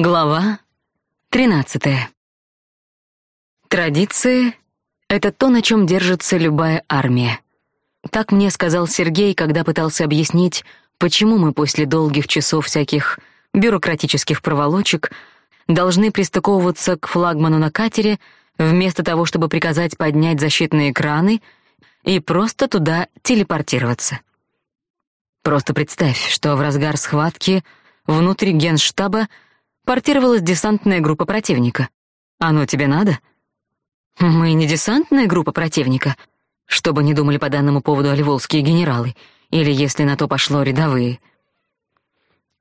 Глава 13. Традиции — это то, на чем держится любая армия. Так мне сказал Сергей, когда пытался объяснить, почему мы после долгих часов всяких бюрократических проволочек должны пристыковываться к флагману на катере, вместо того, чтобы приказать поднять защитные экраны и просто туда телепортироваться. Просто представь, что в разгар схватки внутри генштаба портировалась десантная группа противника. Оно тебе надо? Мы не десантная группа противника, чтобы не думали по данному поводу оливолские генералы, или, если на то пошло, рядовые.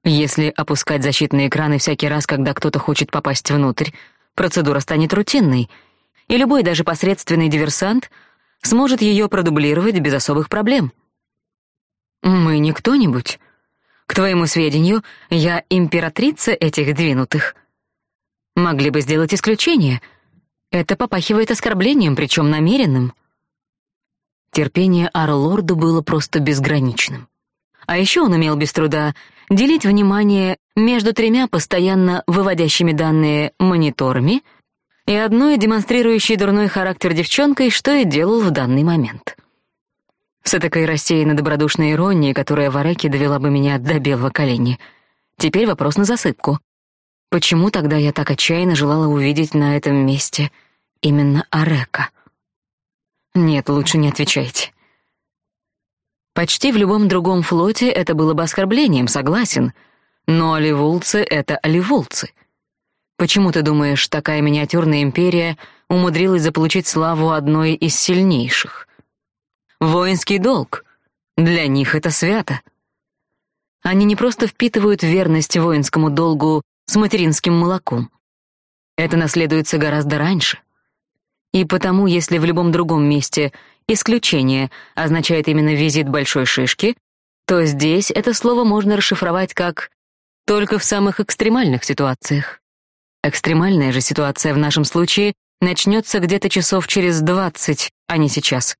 Если опускать защитные экраны всякий раз, когда кто-то хочет попасть внутрь, процедура станет рутинной, и любой даже посредственный диверсант сможет ее продублировать без особых проблем. Мы не кто-нибудь. К твоему сведению, я императрица этих двинутых. Могли бы сделать исключение. Это попахивает оскорблением, причем намеренным. Терпение Арлорду было просто безграничным. А еще он умел без труда делить внимание между тремя постоянно выводящими данные мониторами и одной демонстрирующей дурной характер девчонкой, что и делал в данный момент с этакой рассеянно добродушной иронией, которая в Ареке довела бы меня до белого колени. Теперь вопрос на засыпку. Почему тогда я так отчаянно желала увидеть на этом месте именно Арека? Нет, лучше не отвечайте. Почти в любом другом флоте это было бы оскорблением, согласен. Но оливулцы — это оливулцы. Почему ты думаешь, такая миниатюрная империя умудрилась заполучить славу одной из сильнейших? Воинский долг. Для них это свято. Они не просто впитывают верность воинскому долгу с материнским молоком. Это наследуется гораздо раньше. И потому, если в любом другом месте исключение означает именно визит большой шишки, то здесь это слово можно расшифровать как «только в самых экстремальных ситуациях». Экстремальная же ситуация в нашем случае начнется где-то часов через двадцать, а не сейчас.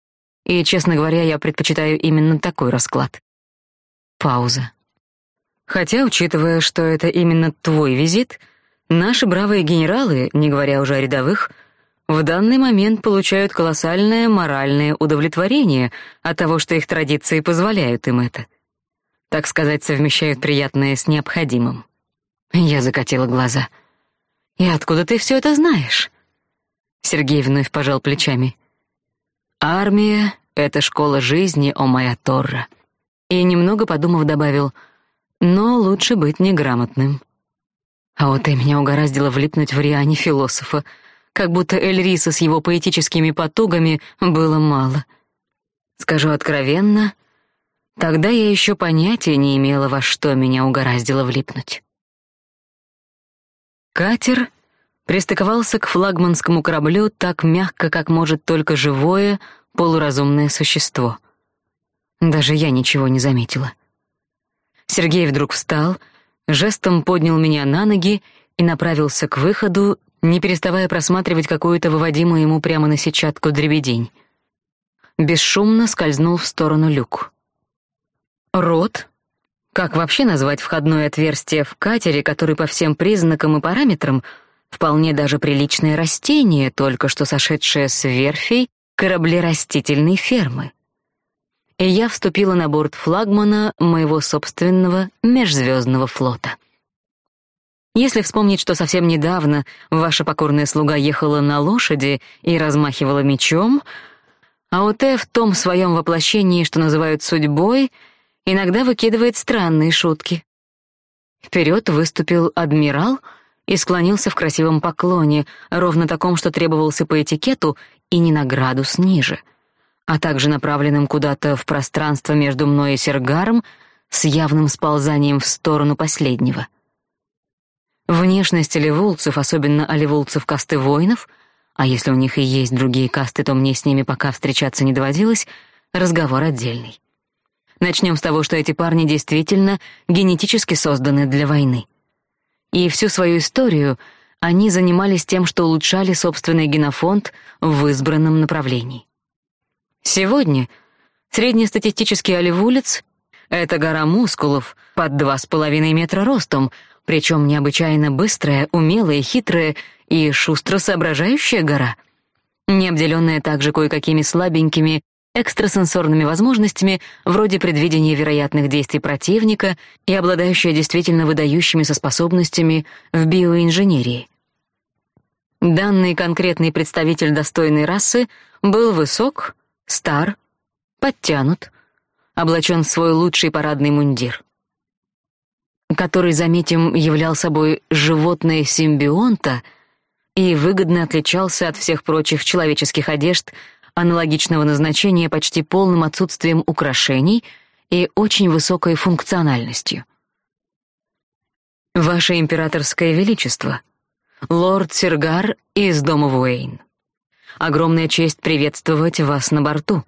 И, честно говоря, я предпочитаю именно такой расклад. Пауза. Хотя, учитывая, что это именно твой визит, наши бравые генералы, не говоря уже о рядовых, в данный момент получают колоссальное моральное удовлетворение от того, что их традиции позволяют им это. Так сказать, совмещают приятное с необходимым. Я закатила глаза. «И откуда ты все это знаешь?» Сергей вновь пожал плечами. Армия — это школа жизни, о моя Торра. И немного подумав добавил, но лучше быть неграмотным. А вот и меня угораздило влипнуть в Риане философа, как будто Эльриса с его поэтическими потугами было мало. Скажу откровенно, тогда я еще понятия не имела, во что меня угораздило влипнуть. Катер пристыковался к флагманскому кораблю так мягко, как может только живое, полуразумное существо. Даже я ничего не заметила. Сергей вдруг встал, жестом поднял меня на ноги и направился к выходу, не переставая просматривать какую-то выводимую ему прямо на сетчатку дребедень. Бесшумно скользнул в сторону люк. Рот, как вообще назвать входное отверстие в катере, который по всем признакам и параметрам — Вполне даже приличное растение, только что сошедшее с верфей кораблерастительной фермы. И я вступила на борт флагмана моего собственного межзвездного флота. Если вспомнить, что совсем недавно ваша покорная слуга ехала на лошади и размахивала мечом, а ОТ в том своем воплощении, что называют судьбой, иногда выкидывает странные шутки. Вперед выступил адмирал — и склонился в красивом поклоне, ровно таком, что требовался по этикету, и не на градус ниже, а также направленным куда-то в пространство между мной и Сергаром с явным сползанием в сторону последнего. Внешность оливулцев, особенно оливулцев касты воинов, а если у них и есть другие касты, то мне с ними пока встречаться не доводилось, разговор отдельный. Начнем с того, что эти парни действительно генетически созданы для войны и всю свою историю они занимались тем, что улучшали собственный генофонд в избранном направлении. Сегодня среднестатистический оливулец — это гора мускулов под два с половиной метра ростом, причем необычайно быстрая, умелая, хитрая и шустро соображающая гора, не обделенная также кое-какими слабенькими экстрасенсорными возможностями, вроде предвидения вероятных действий противника и обладающая действительно выдающимися способностями в биоинженерии. Данный конкретный представитель достойной расы был высок, стар, подтянут, облачен в свой лучший парадный мундир который, заметим, являл собой животное симбионта и выгодно отличался от всех прочих человеческих одежд аналогичного назначения почти полным отсутствием украшений и очень высокой функциональностью. Ваше императорское величество, лорд Сергар из дома Вуэйн. Огромная честь приветствовать вас на борту.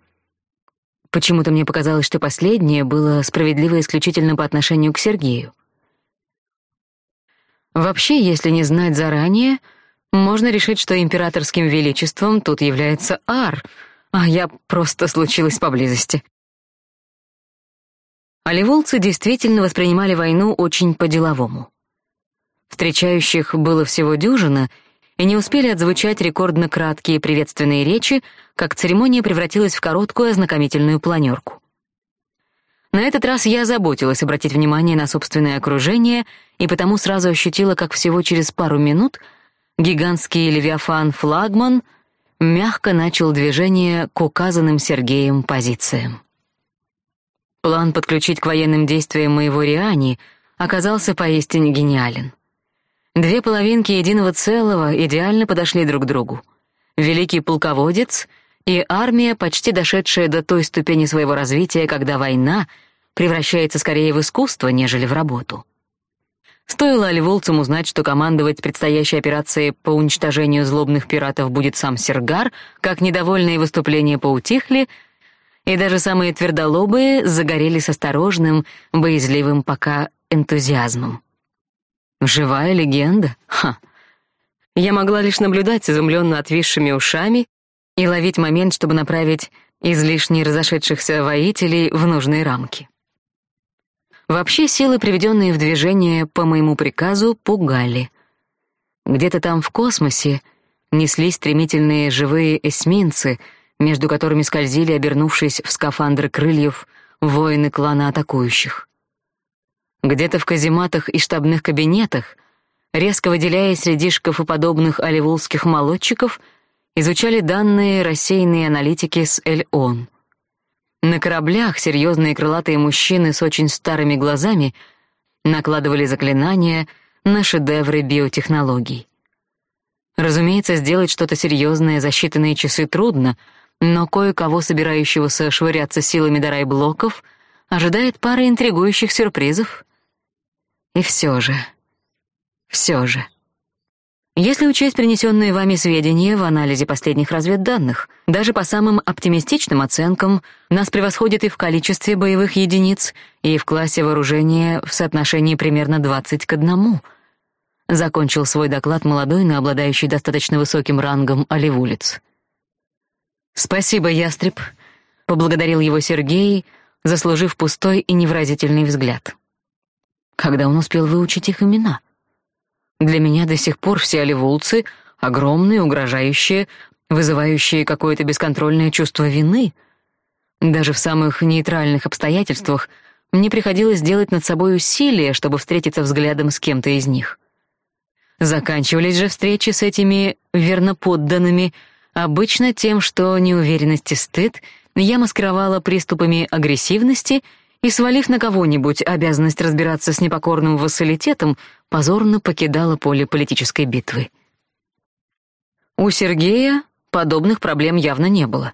Почему-то мне показалось, что последнее было справедливо исключительно по отношению к Сергею. Вообще, если не знать заранее, можно решить, что императорским величеством тут является Ар, а я просто случилась поблизости. Оливолцы действительно воспринимали войну очень по-деловому. Встречающих было всего дюжина, и не успели отзвучать рекордно краткие приветственные речи, как церемония превратилась в короткую ознакомительную планерку. На этот раз я заботилась обратить внимание на собственное окружение и потому сразу ощутила, как всего через пару минут гигантский левиафан-флагман мягко начал движение к указанным Сергеем позициям. План подключить к военным действиям моего Риани оказался поистине гениален. Две половинки единого целого идеально подошли друг к другу. Великий полководец — и армия, почти дошедшая до той ступени своего развития, когда война превращается скорее в искусство, нежели в работу. Стоило оливолцам узнать, что командовать предстоящей операцией по уничтожению злобных пиратов будет сам Сергар, как недовольные выступления поутихли, и даже самые твердолобые загорелись осторожным, боязливым пока энтузиазмом. Живая легенда? Ха! Я могла лишь наблюдать с изумленно отвисшими ушами и ловить момент, чтобы направить излишне разошедшихся воителей в нужные рамки. Вообще силы, приведенные в движение по моему приказу, пугали. Где-то там в космосе неслись стремительные живые эсминцы, между которыми скользили, обернувшись в скафандры крыльев, воины клана атакующих. Где-то в казематах и штабных кабинетах, резко выделяясь среди шкафоподобных оливулских молодчиков, изучали данные рассеянные аналитики с Эль-Он. На кораблях серьезные крылатые мужчины с очень старыми глазами накладывали заклинания на шедевры биотехнологий. Разумеется, сделать что-то серьезное за считанные часы трудно, но кое-кого, собирающегося швыряться силами дарай-блоков, ожидает пара интригующих сюрпризов. И все же, все же... Если учесть принесенные вами сведения в анализе последних разведданных, даже по самым оптимистичным оценкам, нас превосходит и в количестве боевых единиц, и в классе вооружения в соотношении примерно 20 к 1. Закончил свой доклад молодой, но обладающий достаточно высоким рангом оливулец. «Спасибо, ястреб», — поблагодарил его Сергей, заслужив пустой и невразительный взгляд. Когда он успел выучить их имена — для меня до сих пор все оливулцы огромные, угрожающие, вызывающие какое-то бесконтрольное чувство вины. Даже в самых нейтральных обстоятельствах мне приходилось делать над собой усилия, чтобы встретиться взглядом с кем-то из них. Заканчивались же встречи с этими верноподданными обычно тем, что неуверенность и стыд я маскировала приступами агрессивности — и, свалив на кого-нибудь обязанность разбираться с непокорным вассалитетом, позорно покидала поле политической битвы. У Сергея подобных проблем явно не было.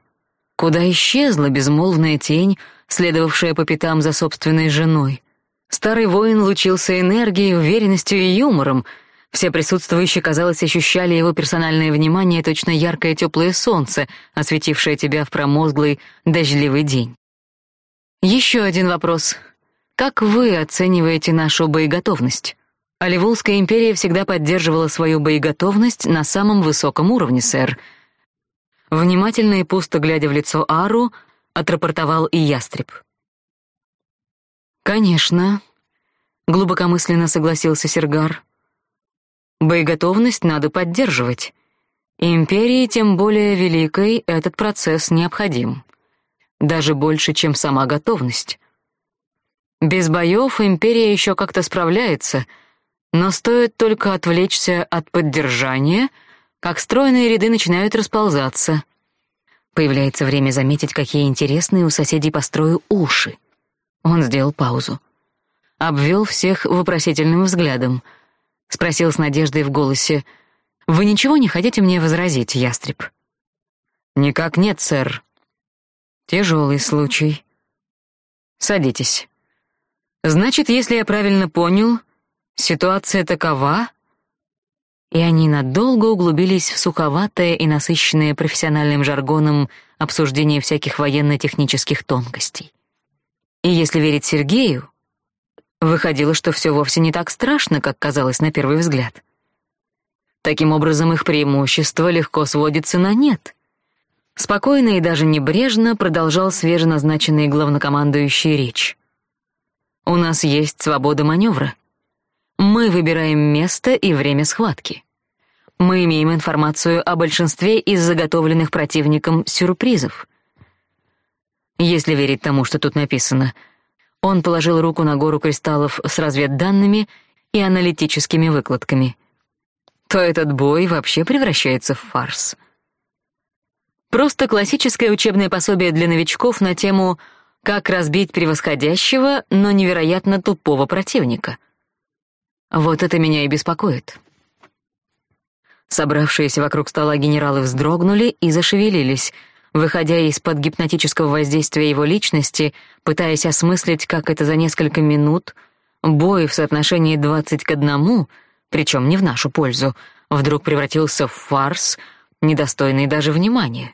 Куда исчезла безмолвная тень, следовавшая по пятам за собственной женой? Старый воин лучился энергией, уверенностью и юмором. Все присутствующие, казалось, ощущали его персональное внимание, точно яркое теплое солнце, осветившее тебя в промозглый дождливый день. Еще один вопрос. Как вы оцениваете нашу боеготовность? Оливулская империя всегда поддерживала свою боеготовность на самом высоком уровне, сэр. Внимательно и пусто глядя в лицо Ару, отрапортовал и ястреб. Конечно. глубокомысленно согласился Сергар. Боеготовность надо поддерживать. Империи, тем более великой, этот процесс необходим. Даже больше, чем сама готовность. Без боев империя еще как-то справляется, но стоит только отвлечься от поддержания, как стройные ряды начинают расползаться. Появляется время заметить, какие интересные у соседей по строю уши. Он сделал паузу. Обвел всех вопросительным взглядом — спросил с надеждой в голосе. Вы ничего не хотите мне возразить, ястреб? Никак нет, сэр. Тяжелый случай. Садитесь. Значит, если я правильно понял, ситуация такова, и они надолго углубились в суховатое и насыщенное профессиональным жаргоном обсуждение всяких военно-технических тонкостей. И если верить Сергею, Выходило, что все вовсе не так страшно, как казалось на первый взгляд. Таким образом, их преимущество легко сводится на нет. Спокойно и даже небрежно продолжал свеженазначенный главнокомандующий речь. У нас есть свобода маневра. Мы выбираем место и время схватки. Мы имеем информацию о большинстве из заготовленных противником сюрпризов. Если верить тому, что тут написано — он положил руку на гору кристаллов с разведданными и аналитическими выкладками. То этот бой вообще превращается в фарс. Просто классическое учебное пособие для новичков на тему «Как разбить превосходящего, но невероятно тупого противника». Вот это меня и беспокоит. Собравшиеся вокруг стола генералы вздрогнули и зашевелились — выходя из-под гипнотического воздействия его личности, пытаясь осмыслить, как это за несколько минут бой в соотношении двадцать к одному, причем не в нашу пользу, вдруг превратился в фарс, недостойный даже внимания.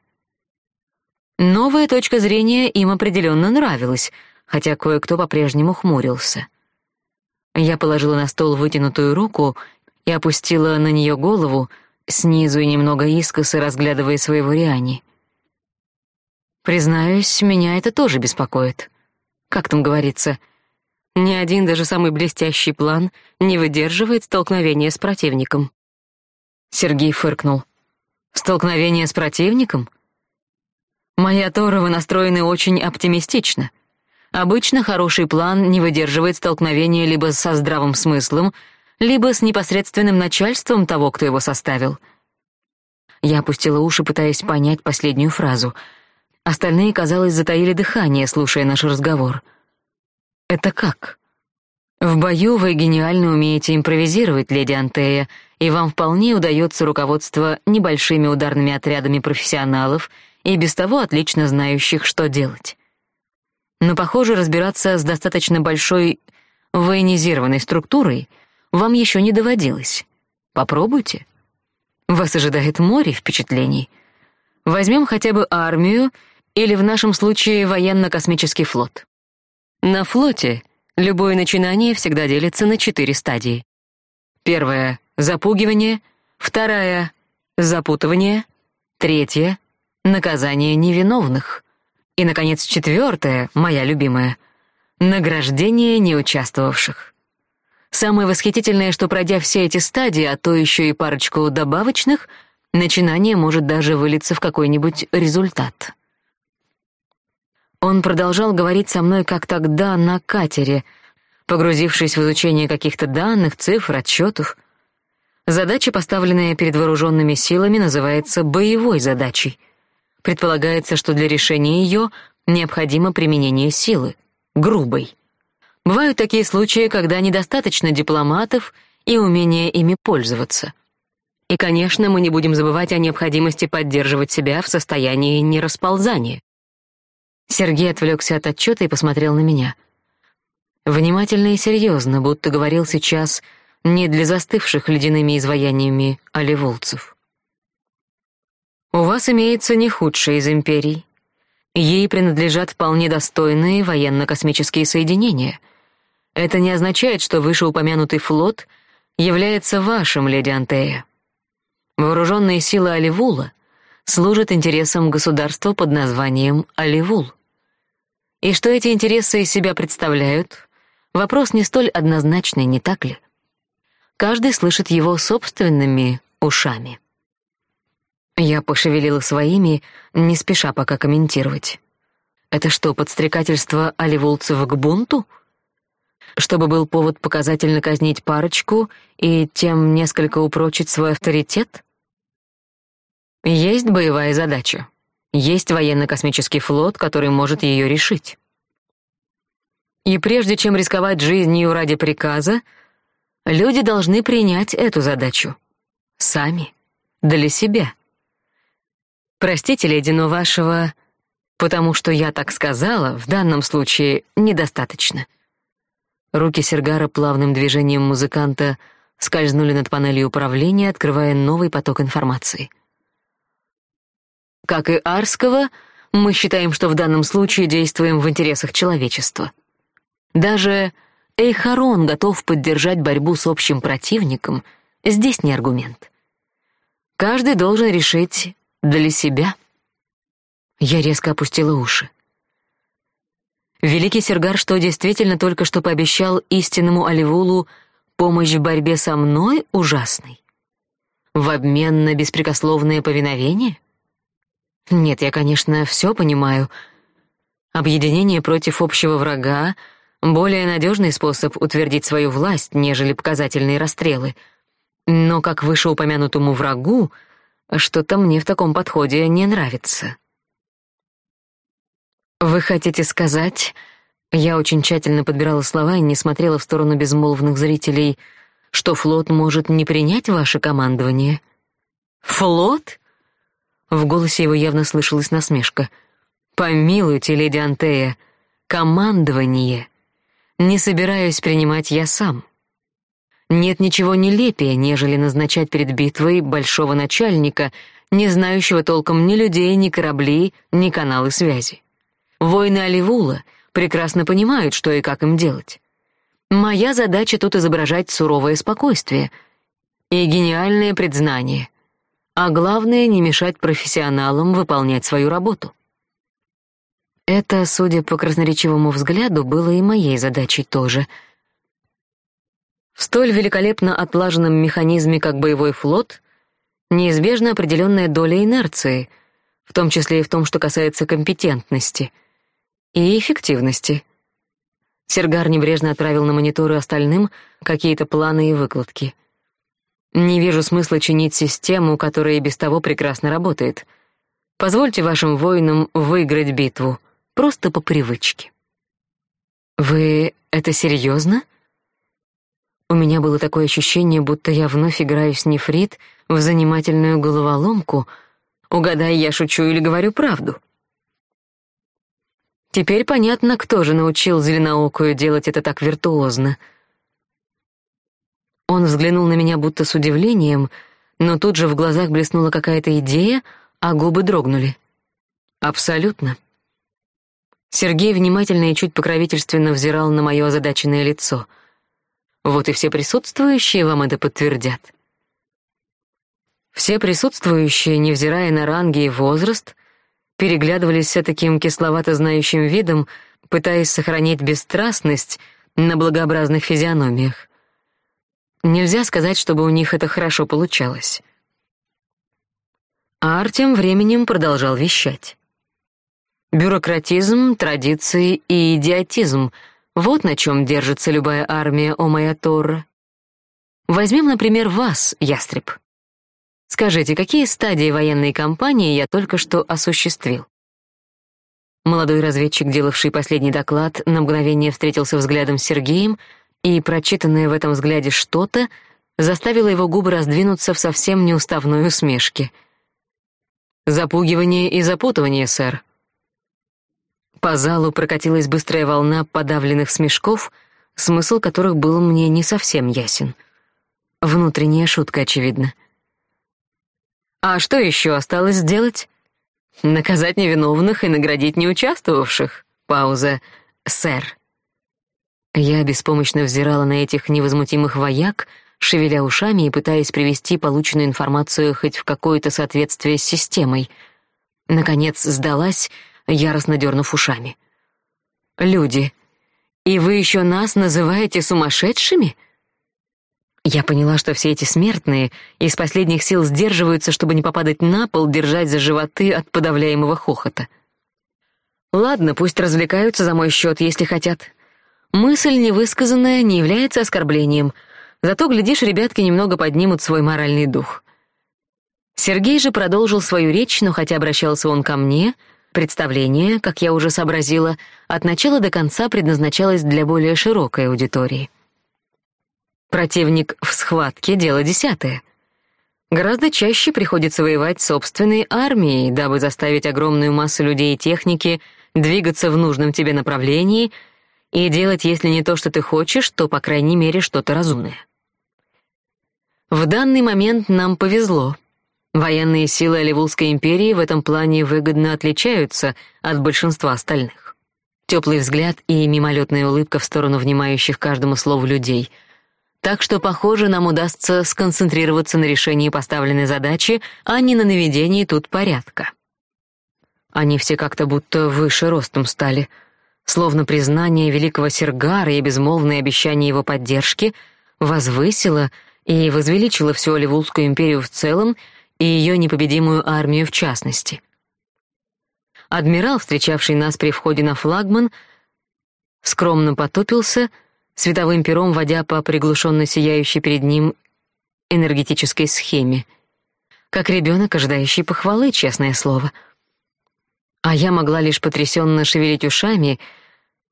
Новая точка зрения им определенно нравилась, хотя кое-кто по-прежнему хмурился. Я положила на стол вытянутую руку и опустила на нее голову, снизу и немного искоса разглядывая своего Риани. Признаюсь, меня это тоже беспокоит. Как там говорится, ни один даже самый блестящий план не выдерживает столкновения с противником. Сергей фыркнул. Столкновение с противником? Мои Торовы настроены очень оптимистично. Обычно хороший план не выдерживает столкновения либо со здравым смыслом, либо с непосредственным начальством того, кто его составил. Я опустила уши, пытаясь понять последнюю фразу — Остальные, казалось, затаили дыхание, слушая наш разговор. «Это как?» «В бою вы гениально умеете импровизировать, леди Антея, и вам вполне удается руководство небольшими ударными отрядами профессионалов и без того отлично знающих, что делать. Но, похоже, разбираться с достаточно большой военизированной структурой вам еще не доводилось. Попробуйте. Вас ожидает море впечатлений. Возьмем хотя бы армию или в нашем случае военно-космический флот. На флоте любое начинание всегда делится на четыре стадии. Первая — запугивание, вторая — запутывание, третья — наказание невиновных, и, наконец, четвертая, моя любимая — награждение неучаствовавших. Самое восхитительное, что пройдя все эти стадии, а то еще и парочку добавочных, начинание может даже вылиться в какой-нибудь результат. Он продолжал говорить со мной, как тогда на катере, погрузившись в изучение каких-то данных, цифр, отчетов. Задача, поставленная перед вооруженными силами, называется боевой задачей. Предполагается, что для решения ее необходимо применение силы, грубой. Бывают такие случаи, когда недостаточно дипломатов и умения ими пользоваться. И, конечно, мы не будем забывать о необходимости поддерживать себя в состоянии нерасползания. Сергей отвлекся от отчета и посмотрел на меня. Внимательно и серьезно, будто говорил сейчас не для застывших ледяными изваяниями оливолцев. «У вас имеется не худшая из империй. Ей принадлежат вполне достойные военно-космические соединения. Это не означает, что вышеупомянутый флот является вашим, леди Антея. Вооруженные силы Оливула служат интересам государства под названием Оливул. И что эти интересы из себя представляют, Вопрос не столь однозначный, не так ли? Каждый слышит его собственными ушами. Я пошевелила своими, не спеша пока комментировать. Это что, подстрекательство оливулцев к бунту? Чтобы был повод показательно казнить парочку и тем несколько упрочить свой авторитет? Есть боевая задача. Есть военно-космический флот, который может ее решить. И прежде чем рисковать жизнью ради приказа, люди должны принять эту задачу. Сами. Для себя. Простите, леди, но вашего «потому что я так сказала» в данном случае недостаточно. Руки Сергара плавным движением музыканта скользнули над панелью управления, открывая новый поток информации — как и Арского, мы считаем, что в данном случае действуем в интересах человечества. Даже Эйхарон готов поддержать борьбу с общим противником, здесь не аргумент. Каждый должен решить для себя. Я резко опустила уши. Великий Сергар что, действительно только что пообещал истинному Оливулу помощь в борьбе со мной ужасной? В обмен на беспрекословное повиновение? Нет, я, конечно, все понимаю. Объединение против общего врага — более надежный способ утвердить свою власть, нежели показательные расстрелы. Но как вышеупомянутому врагу, что-то мне в таком подходе не нравится. Вы хотите сказать... Я очень тщательно подбирала слова и не смотрела в сторону безмолвных зрителей, что флот может не принять ваше командование. Флот? В голосе его явно слышалась насмешка. «Помилуйте, леди Антея, командование. Не собираюсь принимать я сам. Нет ничего нелепее, нежели назначать перед битвой большого начальника, не знающего толком ни людей, ни кораблей, ни каналы связи. Воины Оливула прекрасно понимают, что и как им делать. Моя задача тут изображать суровое спокойствие и гениальное предзнание — а главное — не мешать профессионалам выполнять свою работу. Это, судя по красноречивому взгляду, было и моей задачей тоже. В столь великолепно отлаженном механизме, как боевой флот, неизбежна определенная доля инерции, в том числе и в том, что касается компетентности и эффективности. Сергар небрежно отправил на мониторы остальным какие-то планы и выкладки. Не вижу смысла чинить систему, которая и без того прекрасно работает. Позвольте вашим воинам выиграть битву, просто по привычке. Вы это серьезно? У меня было такое ощущение, будто я вновь играю с нефрит в занимательную головоломку. Угадай, я шучу или говорю правду. Теперь понятно, кто же научил зеленоокую делать это так виртуозно — он взглянул на меня будто с удивлением, но тут же в глазах блеснула какая-то идея, а губы дрогнули. Абсолютно. Сергей внимательно и чуть покровительственно взирал на мое озадаченное лицо. Вот и все присутствующие вам это подтвердят. Все присутствующие, невзирая на ранги и возраст, переглядывались с таким кисловато знающим видом, пытаясь сохранить бесстрастность на благообразных физиономиях. Нельзя сказать, чтобы у них это хорошо получалось. А Артем временем продолжал вещать. Бюрократизм, традиции и идиотизм — вот на чем держится любая армия, о моя Торра. Возьмем, например, вас, Ястреб. Скажите, какие стадии военной кампании я только что осуществил? Молодой разведчик, делавший последний доклад, на мгновение встретился взглядом с Сергеем — и прочитанное в этом взгляде что-то заставило его губы раздвинуться в совсем неуставной усмешке. «Запугивание и запутывание, сэр». По залу прокатилась быстрая волна подавленных смешков, смысл которых был мне не совсем ясен. Внутренняя шутка, очевидно. «А что еще осталось сделать?» «Наказать невиновных и наградить неучаствовавших». Пауза. «Сэр». Я беспомощно взирала на этих невозмутимых вояк, шевеля ушами и пытаясь привести полученную информацию хоть в какое-то соответствие с системой. Наконец сдалась, яростно дернув ушами. Люди. И вы еще нас называете сумасшедшими? Я поняла, что все эти смертные из последних сил сдерживаются, чтобы не попадать на пол, держать за животы от подавляемого хохота. Ладно, пусть развлекаются за мой счет, если хотят. Мысль невысказанная не является оскорблением. Зато глядишь, ребятки немного поднимут свой моральный дух. Сергей же продолжил свою речь, но хотя обращался он ко мне, представление, как я уже сообразила, от начала до конца предназначалось для более широкой аудитории. Противник в схватке — дело десятое. Гораздо чаще приходится воевать собственной армией, дабы заставить огромную массу людей и техники двигаться в нужном тебе направлении и делать, если не то, что ты хочешь, то, по крайней мере, что-то разумное. В данный момент нам повезло. Военные силы Оливулской империи в этом плане выгодно отличаются от большинства остальных. Теплый взгляд и мимолетная улыбка в сторону внимающих каждому слову людей — так что, похоже, нам удастся сконцентрироваться на решении поставленной задачи, а не на наведении тут порядка. Они все как-то будто выше ростом стали, словно признание великого Сергара и безмолвное обещание его поддержки возвысило и возвеличило всю Оливулскую империю в целом и ее непобедимую армию в частности. Адмирал, встречавший нас при входе на флагман, скромно потупился — световым пером водя по приглушенно сияющей перед ним энергетической схеме. Как ребенок, ожидающий похвалы, честное слово. А я могла лишь потрясенно шевелить ушами,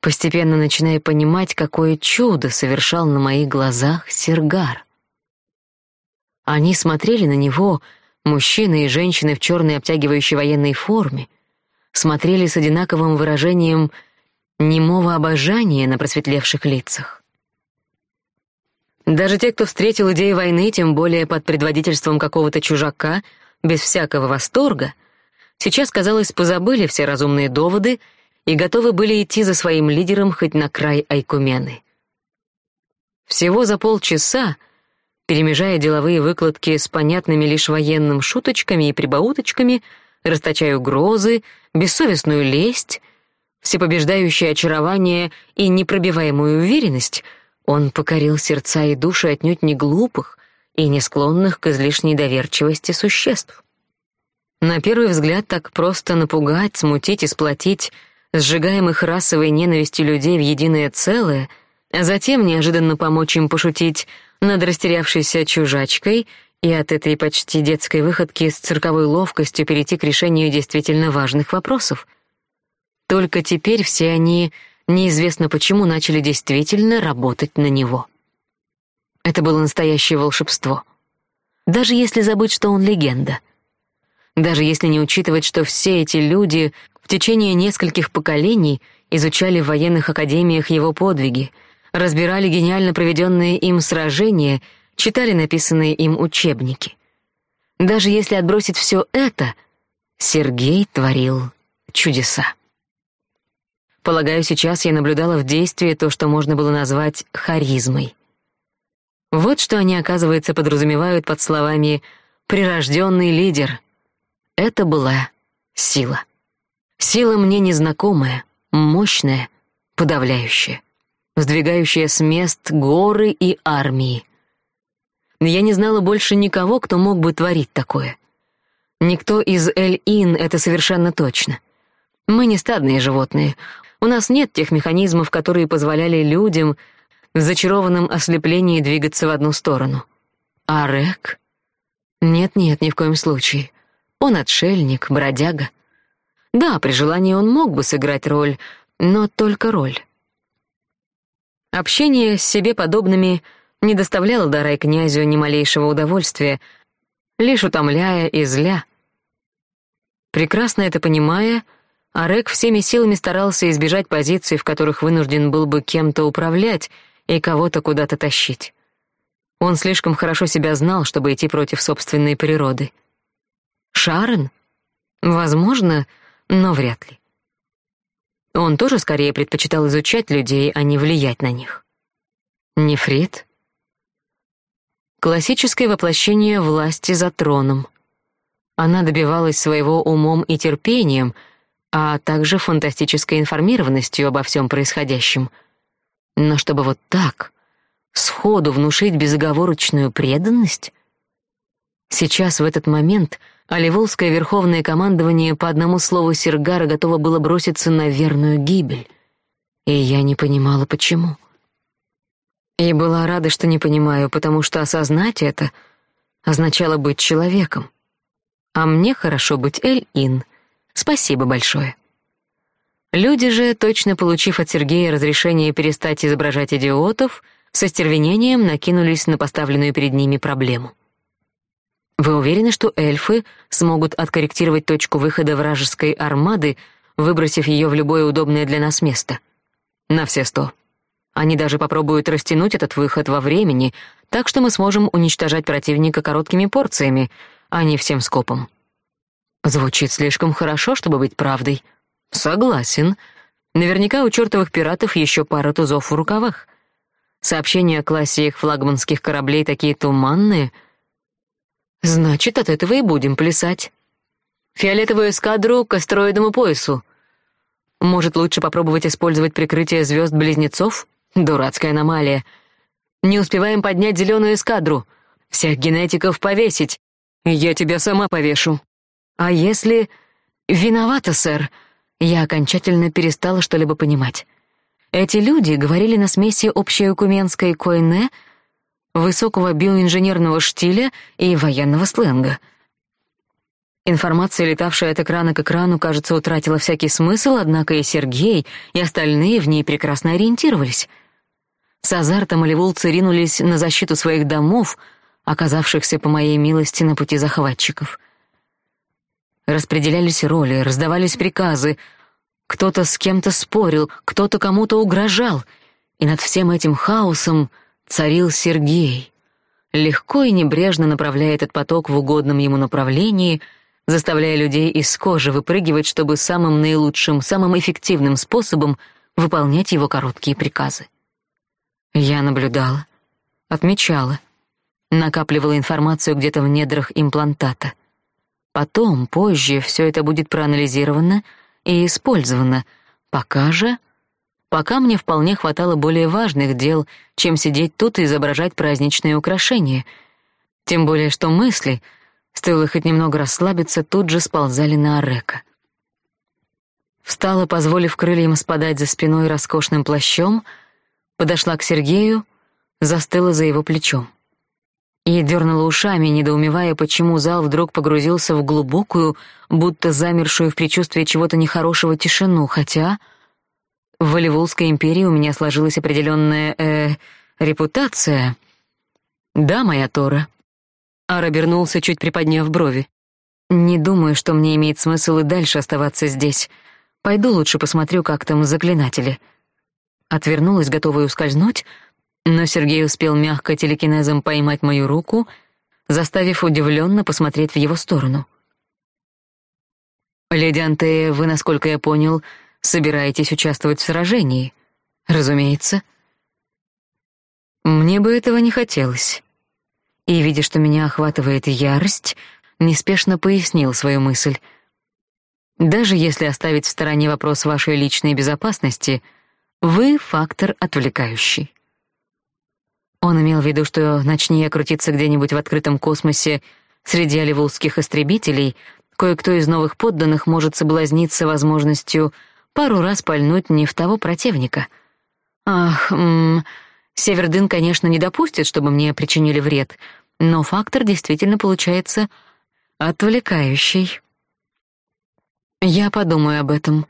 постепенно начиная понимать, какое чудо совершал на моих глазах Сергар. Они смотрели на него, мужчины и женщины в черной обтягивающей военной форме, смотрели с одинаковым выражением — немого обожания на просветлевших лицах. Даже те, кто встретил идею войны, тем более под предводительством какого-то чужака, без всякого восторга, сейчас, казалось, позабыли все разумные доводы и готовы были идти за своим лидером хоть на край Айкумены. Всего за полчаса, перемежая деловые выкладки с понятными лишь военным шуточками и прибауточками, расточая угрозы, бессовестную лесть, всепобеждающее очарование и непробиваемую уверенность, он покорил сердца и души отнюдь не глупых и не склонных к излишней доверчивости существ. На первый взгляд так просто напугать, смутить и сплотить сжигаемых расовой ненавистью людей в единое целое, а затем неожиданно помочь им пошутить над растерявшейся чужачкой и от этой почти детской выходки с цирковой ловкостью перейти к решению действительно важных вопросов — только теперь все они, неизвестно почему, начали действительно работать на него. Это было настоящее волшебство. Даже если забыть, что он легенда. Даже если не учитывать, что все эти люди в течение нескольких поколений изучали в военных академиях его подвиги, разбирали гениально проведенные им сражения, читали написанные им учебники. Даже если отбросить все это, Сергей творил чудеса. Полагаю, сейчас я наблюдала в действии то, что можно было назвать харизмой. Вот что они, оказывается, подразумевают под словами «прирожденный лидер». Это была сила. Сила мне незнакомая, мощная, подавляющая, сдвигающая с мест горы и армии. Я не знала больше никого, кто мог бы творить такое. Никто из Эль-Ин, это совершенно точно. Мы не стадные животные. У нас нет тех механизмов, которые позволяли людям в зачарованном ослеплении двигаться в одну сторону. А Рек? Нет-нет, ни в коем случае. Он отшельник, бродяга. Да, при желании он мог бы сыграть роль, но только роль. Общение с себе подобными не доставляло Дарай князю ни малейшего удовольствия, лишь утомляя и зля. Прекрасно это понимая, а Рек всеми силами старался избежать позиций, в которых вынужден был бы кем-то управлять и кого-то куда-то тащить. Он слишком хорошо себя знал, чтобы идти против собственной природы. Шарен? Возможно, но вряд ли. Он тоже скорее предпочитал изучать людей, а не влиять на них. Нефрит? Классическое воплощение власти за троном. Она добивалась своего умом и терпением — а также фантастической информированностью обо всем происходящем. Но чтобы вот так, сходу внушить безоговорочную преданность? Сейчас, в этот момент, Оливолское верховное командование по одному слову Сергара готово было броситься на верную гибель. И я не понимала, почему. И была рада, что не понимаю, потому что осознать это означало быть человеком. А мне хорошо быть Эль-Ин. Спасибо большое. Люди же, точно получив от Сергея разрешение перестать изображать идиотов, со стервенением накинулись на поставленную перед ними проблему. Вы уверены, что эльфы смогут откорректировать точку выхода вражеской армады, выбросив ее в любое удобное для нас место? На все сто. Они даже попробуют растянуть этот выход во времени, так что мы сможем уничтожать противника короткими порциями, а не всем скопом. Звучит слишком хорошо, чтобы быть правдой. Согласен. Наверняка у чертовых пиратов еще пара тузов в рукавах. Сообщения о классе их флагманских кораблей такие туманные. Значит, от этого и будем плясать. Фиолетовую эскадру к астероидному поясу. Может, лучше попробовать использовать прикрытие звезд-близнецов? Дурацкая аномалия. Не успеваем поднять зеленую эскадру. Всех генетиков повесить. Я тебя сама повешу. А если... Виновата, сэр. Я окончательно перестала что-либо понимать. Эти люди говорили на смеси общеокуменской койне, высокого биоинженерного штиля и военного сленга. Информация, летавшая от экрана к экрану, кажется, утратила всякий смысл, однако и Сергей, и остальные в ней прекрасно ориентировались. С азартом оливулцы ринулись на защиту своих домов, оказавшихся по моей милости на пути захватчиков — Распределялись роли, раздавались приказы. Кто-то с кем-то спорил, кто-то кому-то угрожал. И над всем этим хаосом царил Сергей. Легко и небрежно направляя этот поток в угодном ему направлении, заставляя людей из кожи выпрыгивать, чтобы самым наилучшим, самым эффективным способом выполнять его короткие приказы. Я наблюдала, отмечала, накапливала информацию где-то в недрах имплантата. Потом, позже, все это будет проанализировано и использовано. Пока же... Пока мне вполне хватало более важных дел, чем сидеть тут и изображать праздничные украшения. Тем более, что мысли, стоило хоть немного расслабиться, тут же сползали на Орека. Встала, позволив крыльям спадать за спиной роскошным плащом, подошла к Сергею, застыла за его плечом и дернула ушами, недоумевая, почему зал вдруг погрузился в глубокую, будто замершую в предчувствии чего-то нехорошего тишину, хотя в Оливулской империи у меня сложилась определенная, э, репутация. Да, моя Тора. Ар обернулся, чуть приподняв брови. Не думаю, что мне имеет смысл и дальше оставаться здесь. Пойду лучше посмотрю, как там заклинатели. Отвернулась, готовая ускользнуть, но Сергей успел мягко телекинезом поймать мою руку, заставив удивленно посмотреть в его сторону. «Леди Антея, вы, насколько я понял, собираетесь участвовать в сражении?» «Разумеется». Мне бы этого не хотелось. И, видя, что меня охватывает ярость, неспешно пояснил свою мысль. Даже если оставить в стороне вопрос вашей личной безопасности, вы — фактор отвлекающий. Он имел в виду, что начни я крутиться где-нибудь в открытом космосе среди оливулских истребителей, кое-кто из новых подданных может соблазниться возможностью пару раз пальнуть не в того противника. Ах, м Севердын, конечно, не допустит, чтобы мне причинили вред, но фактор действительно получается отвлекающий. Я подумаю об этом.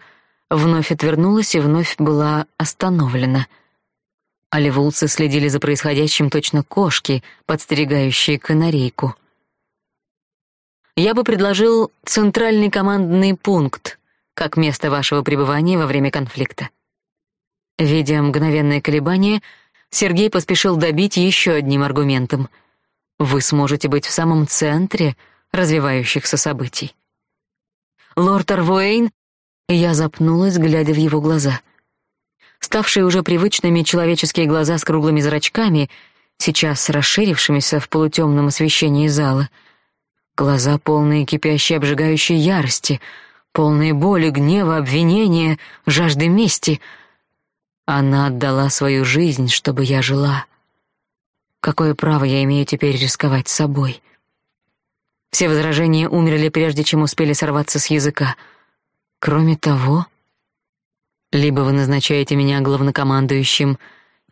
Вновь отвернулась и вновь была остановлена — Оливулцы следили за происходящим точно кошки, подстерегающие канарейку. Я бы предложил центральный командный пункт как место вашего пребывания во время конфликта. Видя мгновенное колебание, Сергей поспешил добить еще одним аргументом. Вы сможете быть в самом центре развивающихся событий. Лорд Арвуэйн, я запнулась, глядя в его глаза ставшие уже привычными человеческие глаза с круглыми зрачками, сейчас расширившимися в полутемном освещении зала. Глаза полные кипящей обжигающей ярости, полные боли, гнева, обвинения, жажды мести. Она отдала свою жизнь, чтобы я жила. Какое право я имею теперь рисковать собой? Все возражения умерли прежде, чем успели сорваться с языка. Кроме того, либо вы назначаете меня главнокомандующим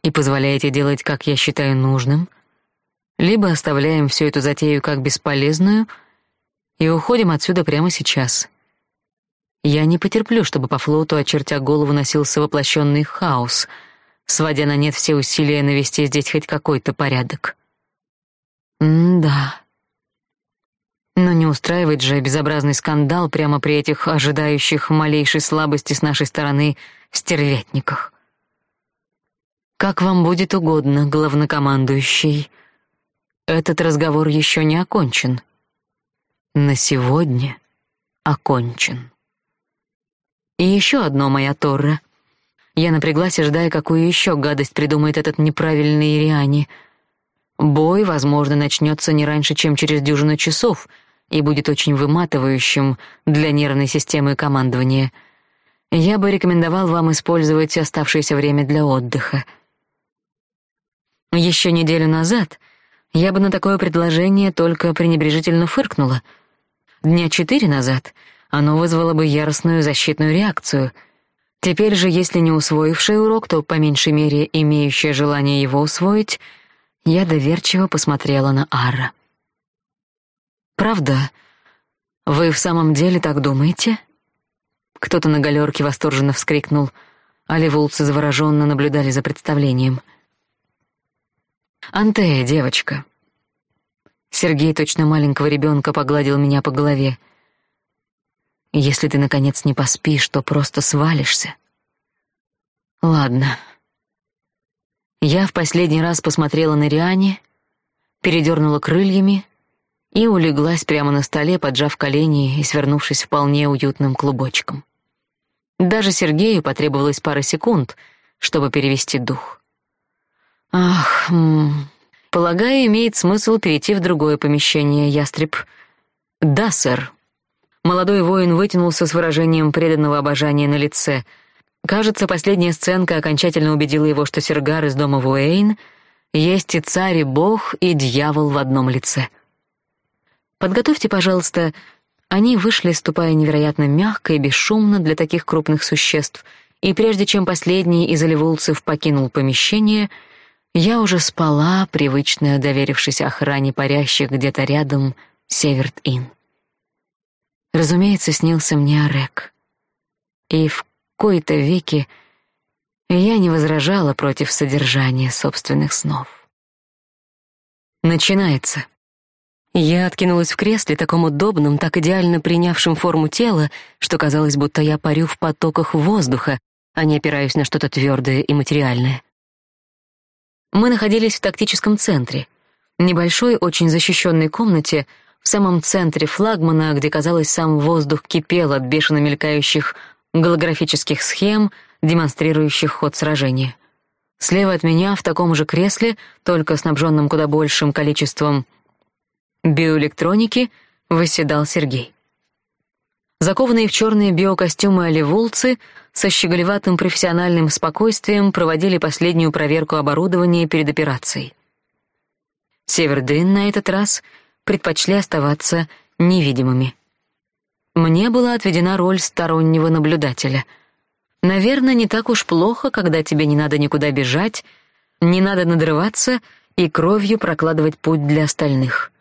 и позволяете делать, как я считаю нужным, либо оставляем всю эту затею как бесполезную и уходим отсюда прямо сейчас. Я не потерплю, чтобы по флоту, очертя голову, носился воплощенный хаос, сводя на нет все усилия навести здесь хоть какой-то порядок. М-да. Но не устраивать же безобразный скандал прямо при этих ожидающих малейшей слабости с нашей стороны стервятниках. Как вам будет угодно, главнокомандующий. Этот разговор еще не окончен. На сегодня окончен. И еще одно, моя Торра. Я напряглась, ожидая, какую еще гадость придумает этот неправильный Ириани. Бой, возможно, начнется не раньше, чем через дюжину часов — и будет очень выматывающим для нервной системы командования. Я бы рекомендовал вам использовать оставшееся время для отдыха. Еще неделю назад я бы на такое предложение только пренебрежительно фыркнула. Дня четыре назад оно вызвало бы яростную защитную реакцию. Теперь же, если не усвоившая урок, то по меньшей мере имеющая желание его усвоить, я доверчиво посмотрела на Арра. Правда? Вы в самом деле так думаете? Кто-то на галерке восторженно вскрикнул, а левулцы завороженно наблюдали за представлением. Антея, девочка. Сергей точно маленького ребенка погладил меня по голове. Если ты наконец не поспишь, то просто свалишься. Ладно. Я в последний раз посмотрела на Риане, передернула крыльями и улеглась прямо на столе, поджав колени и свернувшись вполне уютным клубочком. Даже Сергею потребовалось пара секунд, чтобы перевести дух. Ах, м полагаю, имеет смысл перейти в другое помещение, ястреб. Да, сэр. Молодой воин вытянулся с выражением преданного обожания на лице. Кажется, последняя сценка окончательно убедила его, что Сергар из дома Вуэйн есть и царь, и бог, и дьявол в одном лице. Подготовьте, пожалуйста. Они вышли, ступая невероятно мягко и бесшумно для таких крупных существ, и прежде чем последний из оливулцев покинул помещение, я уже спала, привычно доверившись охране парящих где-то рядом Северт-Ин. Разумеется, снился мне Орек. И в кои-то веки я не возражала против содержания собственных снов. Начинается. Я откинулась в кресле, таком удобном, так идеально принявшем форму тела, что казалось, будто я парю в потоках воздуха, а не опираюсь на что-то твердое и материальное. Мы находились в тактическом центре, небольшой, очень защищенной комнате, в самом центре флагмана, где, казалось, сам воздух кипел от бешено мелькающих голографических схем, демонстрирующих ход сражения. Слева от меня, в таком же кресле, только снабженном куда большим количеством биоэлектроники восседал Сергей. Закованные в черные биокостюмы оливулцы со щеголеватым профессиональным спокойствием проводили последнюю проверку оборудования перед операцией. Севердын на этот раз предпочли оставаться невидимыми. Мне была отведена роль стороннего наблюдателя. Наверное, не так уж плохо, когда тебе не надо никуда бежать, не надо надрываться и кровью прокладывать путь для остальных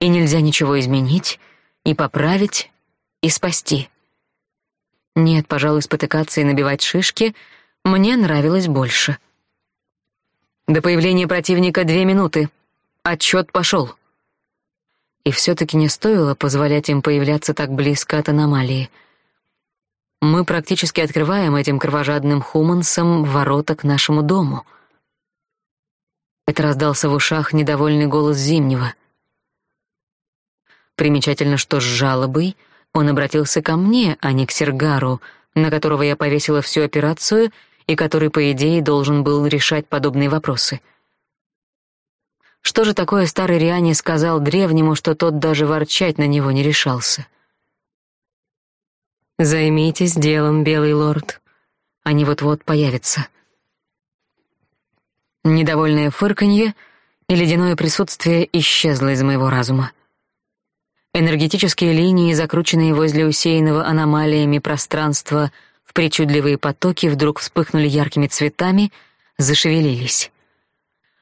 и нельзя ничего изменить, и поправить, и спасти. Нет, пожалуй, спотыкаться и набивать шишки мне нравилось больше. До появления противника две минуты. Отчет пошел. И все-таки не стоило позволять им появляться так близко от аномалии. Мы практически открываем этим кровожадным хумансам ворота к нашему дому. Это раздался в ушах недовольный голос Зимнего. Примечательно, что с жалобой он обратился ко мне, а не к Сергару, на которого я повесила всю операцию и который, по идее, должен был решать подобные вопросы. Что же такое старый Риани сказал древнему, что тот даже ворчать на него не решался? «Займитесь делом, белый лорд. Они вот-вот появятся. Недовольное фырканье и ледяное присутствие исчезло из моего разума. Энергетические линии, закрученные возле усеянного аномалиями пространства в причудливые потоки, вдруг вспыхнули яркими цветами, зашевелились.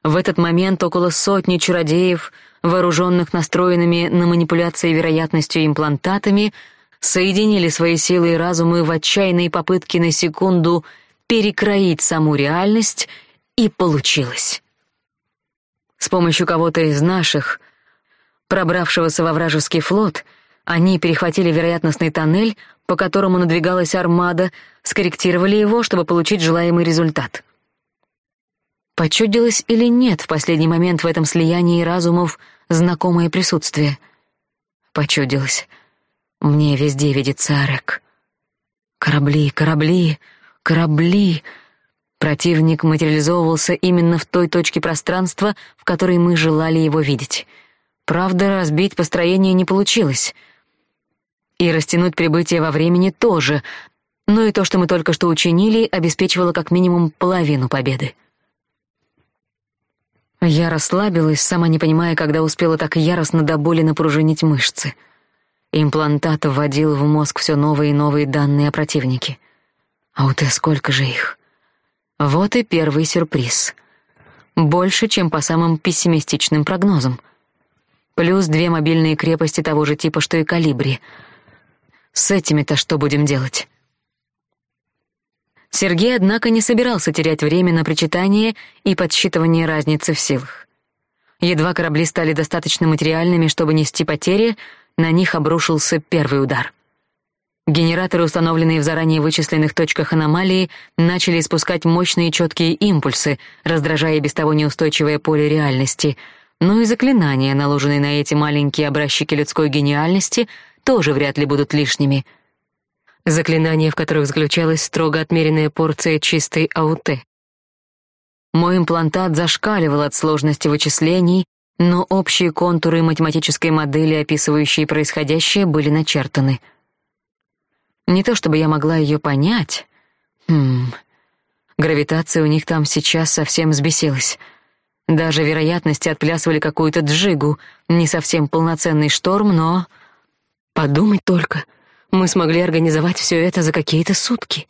В этот момент около сотни чародеев, вооруженных настроенными на манипуляции вероятностью имплантатами, соединили свои силы и разумы в отчаянной попытке на секунду перекроить саму реальность, и получилось. С помощью кого-то из наших, пробравшегося во вражеский флот, они перехватили вероятностный тоннель, по которому надвигалась армада, скорректировали его, чтобы получить желаемый результат. Почудилось или нет в последний момент в этом слиянии разумов знакомое присутствие? Почудилось. Мне везде видится Арек. Корабли, корабли, корабли. Противник материализовывался именно в той точке пространства, в которой мы желали его видеть. Правда, разбить построение не получилось. И растянуть прибытие во времени тоже, но и то, что мы только что учинили, обеспечивало как минимум половину победы. Я расслабилась, сама не понимая, когда успела так яростно до боли напружинить мышцы. Имплантат вводил в мозг все новые и новые данные о противнике. А у Т сколько же их? Вот и первый сюрприз. Больше, чем по самым пессимистичным прогнозам. Плюс две мобильные крепости того же типа, что и Калибри. С этими-то что будем делать? Сергей, однако, не собирался терять время на причитание и подсчитывание разницы в силах. Едва корабли стали достаточно материальными, чтобы нести потери, на них обрушился первый удар. Генераторы, установленные в заранее вычисленных точках аномалии, начали испускать мощные четкие импульсы, раздражая без того неустойчивое поле реальности. Но и заклинания, наложенные на эти маленькие образчики людской гениальности, тоже вряд ли будут лишними — заклинания в которых заключалась строго отмеренная порция чистой ауте. Мой имплантат зашкаливал от сложности вычислений, но общие контуры математической модели, описывающие происходящее, были начертаны. Не то чтобы я могла ее понять. Хм. Гравитация у них там сейчас совсем взбесилась. Даже вероятности отплясывали какую-то джигу, не совсем полноценный шторм, но... Подумать только — мы смогли организовать все это за какие-то сутки.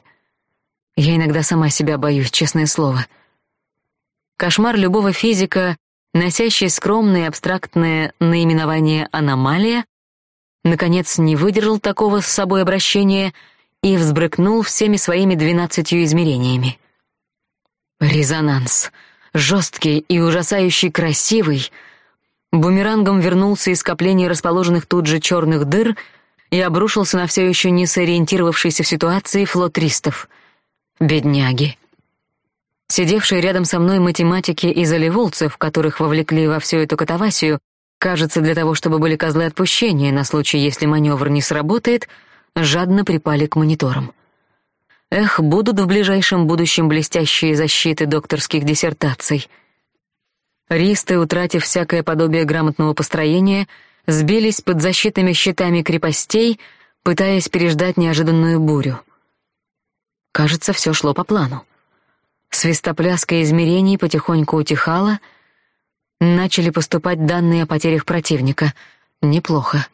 Я иногда сама себя боюсь, честное слово. Кошмар любого физика, носящий скромное абстрактное наименование аномалия, наконец не выдержал такого с собой обращения и взбрыкнул всеми своими двенадцатью измерениями. Резонанс, жесткий и ужасающий красивый, бумерангом вернулся из скоплений расположенных тут же черных дыр — и обрушился на все еще не сориентировавшийся в ситуации флотристов. Бедняги. Сидевшие рядом со мной математики и заливулцы, которых вовлекли во всю эту катавасию, кажется, для того, чтобы были козлы отпущения на случай, если маневр не сработает, жадно припали к мониторам. Эх, будут в ближайшем будущем блестящие защиты докторских диссертаций. Ристы, утратив всякое подобие грамотного построения, сбились под защитными щитами крепостей, пытаясь переждать неожиданную бурю. Кажется, все шло по плану. Свистопляска измерений потихоньку утихала, начали поступать данные о потерях противника. Неплохо.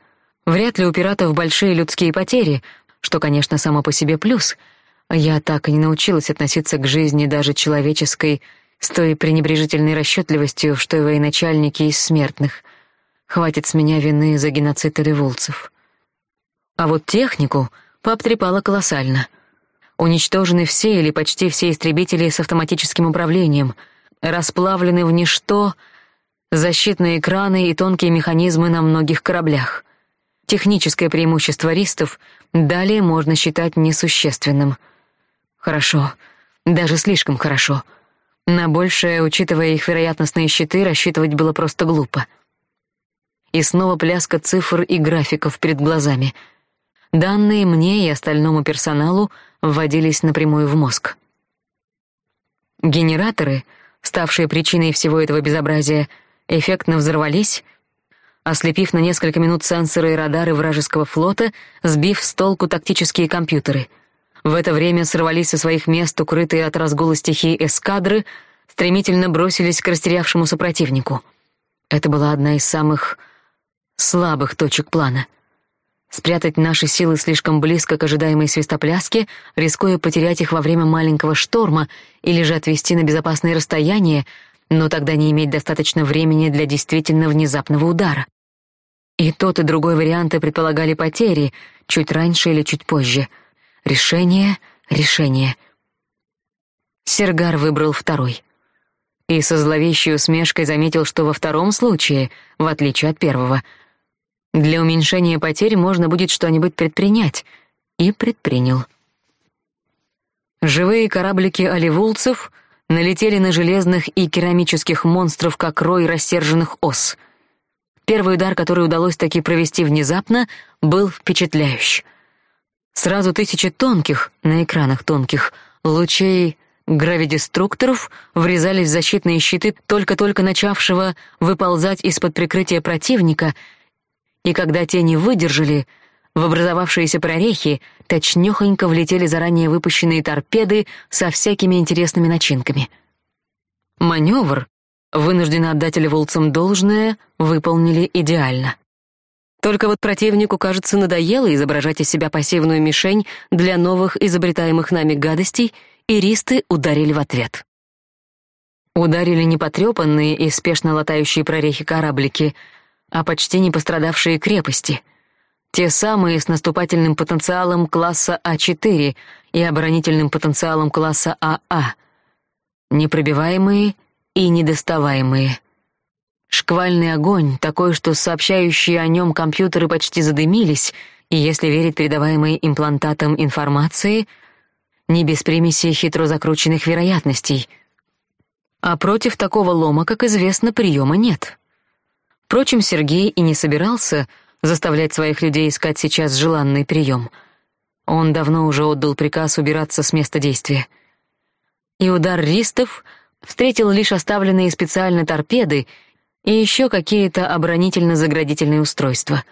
Вряд ли у пиратов большие людские потери, что, конечно, само по себе плюс. Я так и не научилась относиться к жизни даже человеческой с той пренебрежительной расчетливостью, что и военачальники из смертных — Хватит с меня вины за геноцид револцев. А вот технику пообтрепала колоссально. Уничтожены все или почти все истребители с автоматическим управлением, расплавлены в ничто защитные экраны и тонкие механизмы на многих кораблях. Техническое преимущество ристов далее можно считать несущественным. Хорошо, даже слишком хорошо. На большее, учитывая их вероятностные щиты, рассчитывать было просто глупо и снова пляска цифр и графиков перед глазами. Данные мне и остальному персоналу вводились напрямую в мозг. Генераторы, ставшие причиной всего этого безобразия, эффектно взорвались, ослепив на несколько минут сенсоры и радары вражеского флота, сбив с толку тактические компьютеры. в это время сорвались со своих мест укрытые от разгула стихии эскадры, стремительно бросились к растерявшемуся противнику. Это была одна из самых слабых точек плана. Спрятать наши силы слишком близко к ожидаемой свистопляске, рискуя потерять их во время маленького шторма, или же отвести на безопасное расстояние, но тогда не иметь достаточно времени для действительно внезапного удара. И тот, и другой варианты предполагали потери, чуть раньше или чуть позже. Решение, решение. Сергар выбрал второй. И со зловещей усмешкой заметил, что во втором случае, в отличие от первого, для уменьшения потерь можно будет что-нибудь предпринять. И предпринял. Живые кораблики оливулцев налетели на железных и керамических монстров, как рой рассерженных ос — Первый удар, который удалось таки провести внезапно, был впечатляющий. Сразу тысячи тонких, на экранах тонких, лучей гравидеструкторов врезались в защитные щиты только-только начавшего выползать из-под прикрытия противника, и когда те не выдержали, в образовавшиеся прорехи точнёхонько влетели заранее выпущенные торпеды со всякими интересными начинками. Маневр, вынуждены отдать льволцам должное, выполнили идеально. Только вот противнику, кажется, надоело изображать из себя пассивную мишень для новых изобретаемых нами гадостей, и ристы ударили в ответ. Ударили не потрепанные и спешно латающие прорехи кораблики, а почти не пострадавшие крепости. Те самые с наступательным потенциалом класса А4 и оборонительным потенциалом класса АА. Непробиваемые и недоставаемые. Шквальный огонь, такой, что сообщающие о нем компьютеры почти задымились, и если верить передаваемой имплантатам информации, не без примеси хитро закрученных вероятностей. А против такого лома, как известно, приема нет. Впрочем, Сергей и не собирался заставлять своих людей искать сейчас желанный прием. Он давно уже отдал приказ убираться с места действия. И удар ристов — встретил лишь оставленные специально торпеды и еще какие-то оборонительно-заградительные устройства.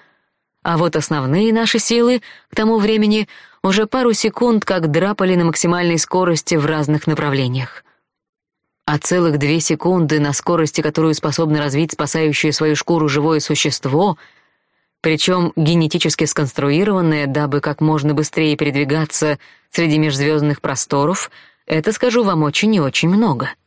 А вот основные наши силы к тому времени уже пару секунд как драпали на максимальной скорости в разных направлениях. А целых две секунды на скорости, которую способно развить спасающее свою шкуру живое существо, причем генетически сконструированное, дабы как можно быстрее передвигаться среди межзвездных просторов, это, скажу вам, очень и очень много. —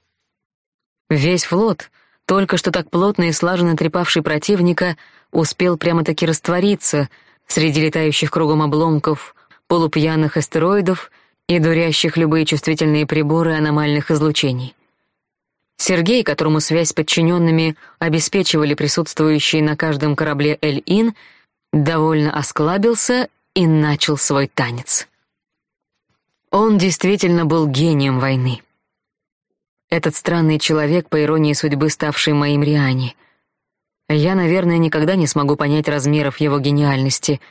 Весь флот, только что так плотно и слаженно трепавший противника, успел прямо-таки раствориться среди летающих кругом обломков, полупьяных астероидов и дурящих любые чувствительные приборы аномальных излучений. Сергей, которому связь с подчиненными обеспечивали присутствующие на каждом корабле Эль-Ин, довольно осклабился и начал свой танец. Он действительно был гением войны. Этот странный человек, по иронии судьбы, ставший моим Риани. Я, наверное, никогда не смогу понять размеров его гениальности.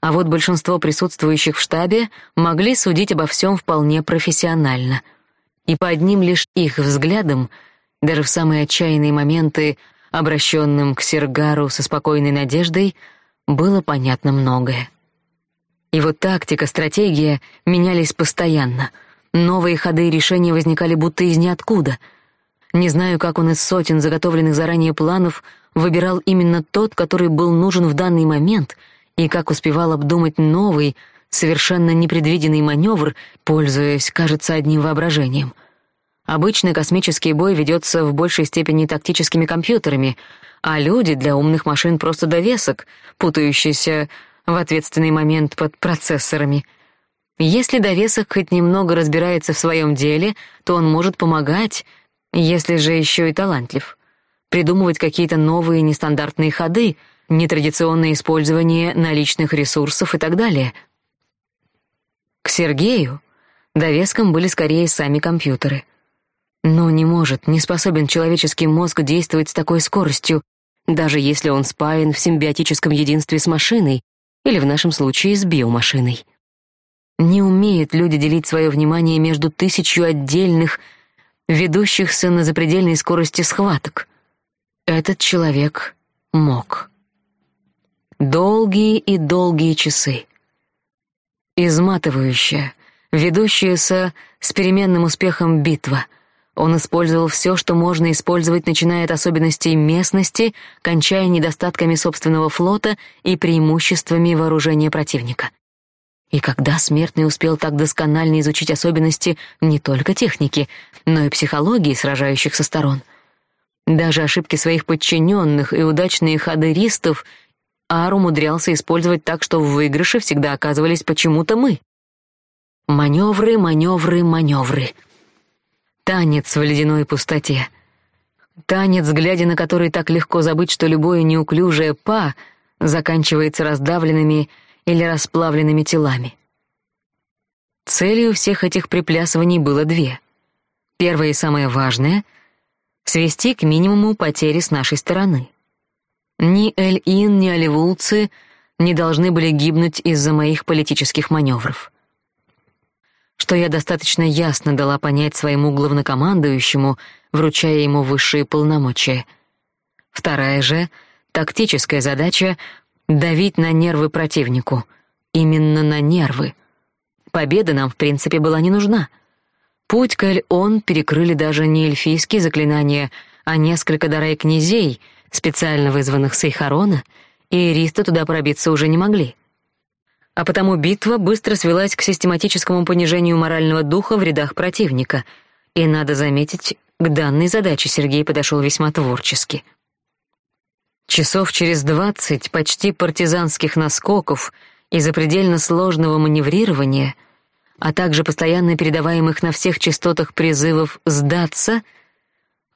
А вот большинство присутствующих в штабе могли судить обо всем вполне профессионально. И по одним лишь их взглядам, даже в самые отчаянные моменты, обращенным к Сергару со спокойной надеждой, было понятно многое. Его тактика, стратегия менялись постоянно — Новые ходы и решения возникали будто из ниоткуда. Не знаю, как он из сотен заготовленных заранее планов выбирал именно тот, который был нужен в данный момент, и как успевал обдумать новый, совершенно непредвиденный маневр, пользуясь, кажется, одним воображением. Обычно космический бой ведется в большей степени тактическими компьютерами, а люди для умных машин просто довесок, путающиеся в ответственный момент под процессорами — если довесок хоть немного разбирается в своем деле, то он может помогать, если же еще и талантлив. Придумывать какие-то новые нестандартные ходы, нетрадиционное использование наличных ресурсов и так далее. К Сергею довеском были скорее сами компьютеры. Но не может, не способен человеческий мозг действовать с такой скоростью, даже если он спаян в симбиотическом единстве с машиной, или в нашем случае с биомашиной. Не умеют люди делить свое внимание между тысячью отдельных, ведущихся на запредельной скорости схваток. Этот человек мог. Долгие и долгие часы. Изматывающая, ведущаяся с переменным успехом битва. Он использовал все, что можно использовать, начиная от особенностей местности, кончая недостатками собственного флота и преимуществами вооружения противника. И когда смертный успел так досконально изучить особенности не только техники, но и психологии сражающихся сторон. Даже ошибки своих подчиненных и удачные ходы ристов Ар умудрялся использовать так, что в выигрыше всегда оказывались почему-то мы. Маневры, маневры, маневры. Танец в ледяной пустоте. Танец, глядя на который так легко забыть, что любое неуклюжее «па» заканчивается раздавленными или расплавленными телами. Целью всех этих приплясываний было две. Первое и самое важное — свести к минимуму потери с нашей стороны. Ни Эль-Ин, ни оливулцы не должны были гибнуть из-за моих политических маневров. Что я достаточно ясно дала понять своему главнокомандующему, вручая ему высшие полномочия. Вторая же — тактическая задача давить на нервы противнику. Именно на нервы. Победа нам, в принципе, была не нужна. Путь к Эль-Он перекрыли даже не эльфийские заклинания, а несколько дарай князей, специально вызванных с Эйхарона, и Риста туда пробиться уже не могли. А потому битва быстро свелась к систематическому понижению морального духа в рядах противника, и, надо заметить, к данной задаче Сергей подошел весьма творчески — Часов через двадцать почти партизанских наскоков и запредельно сложного маневрирования, а также постоянно передаваемых на всех частотах призывов «сдаться»,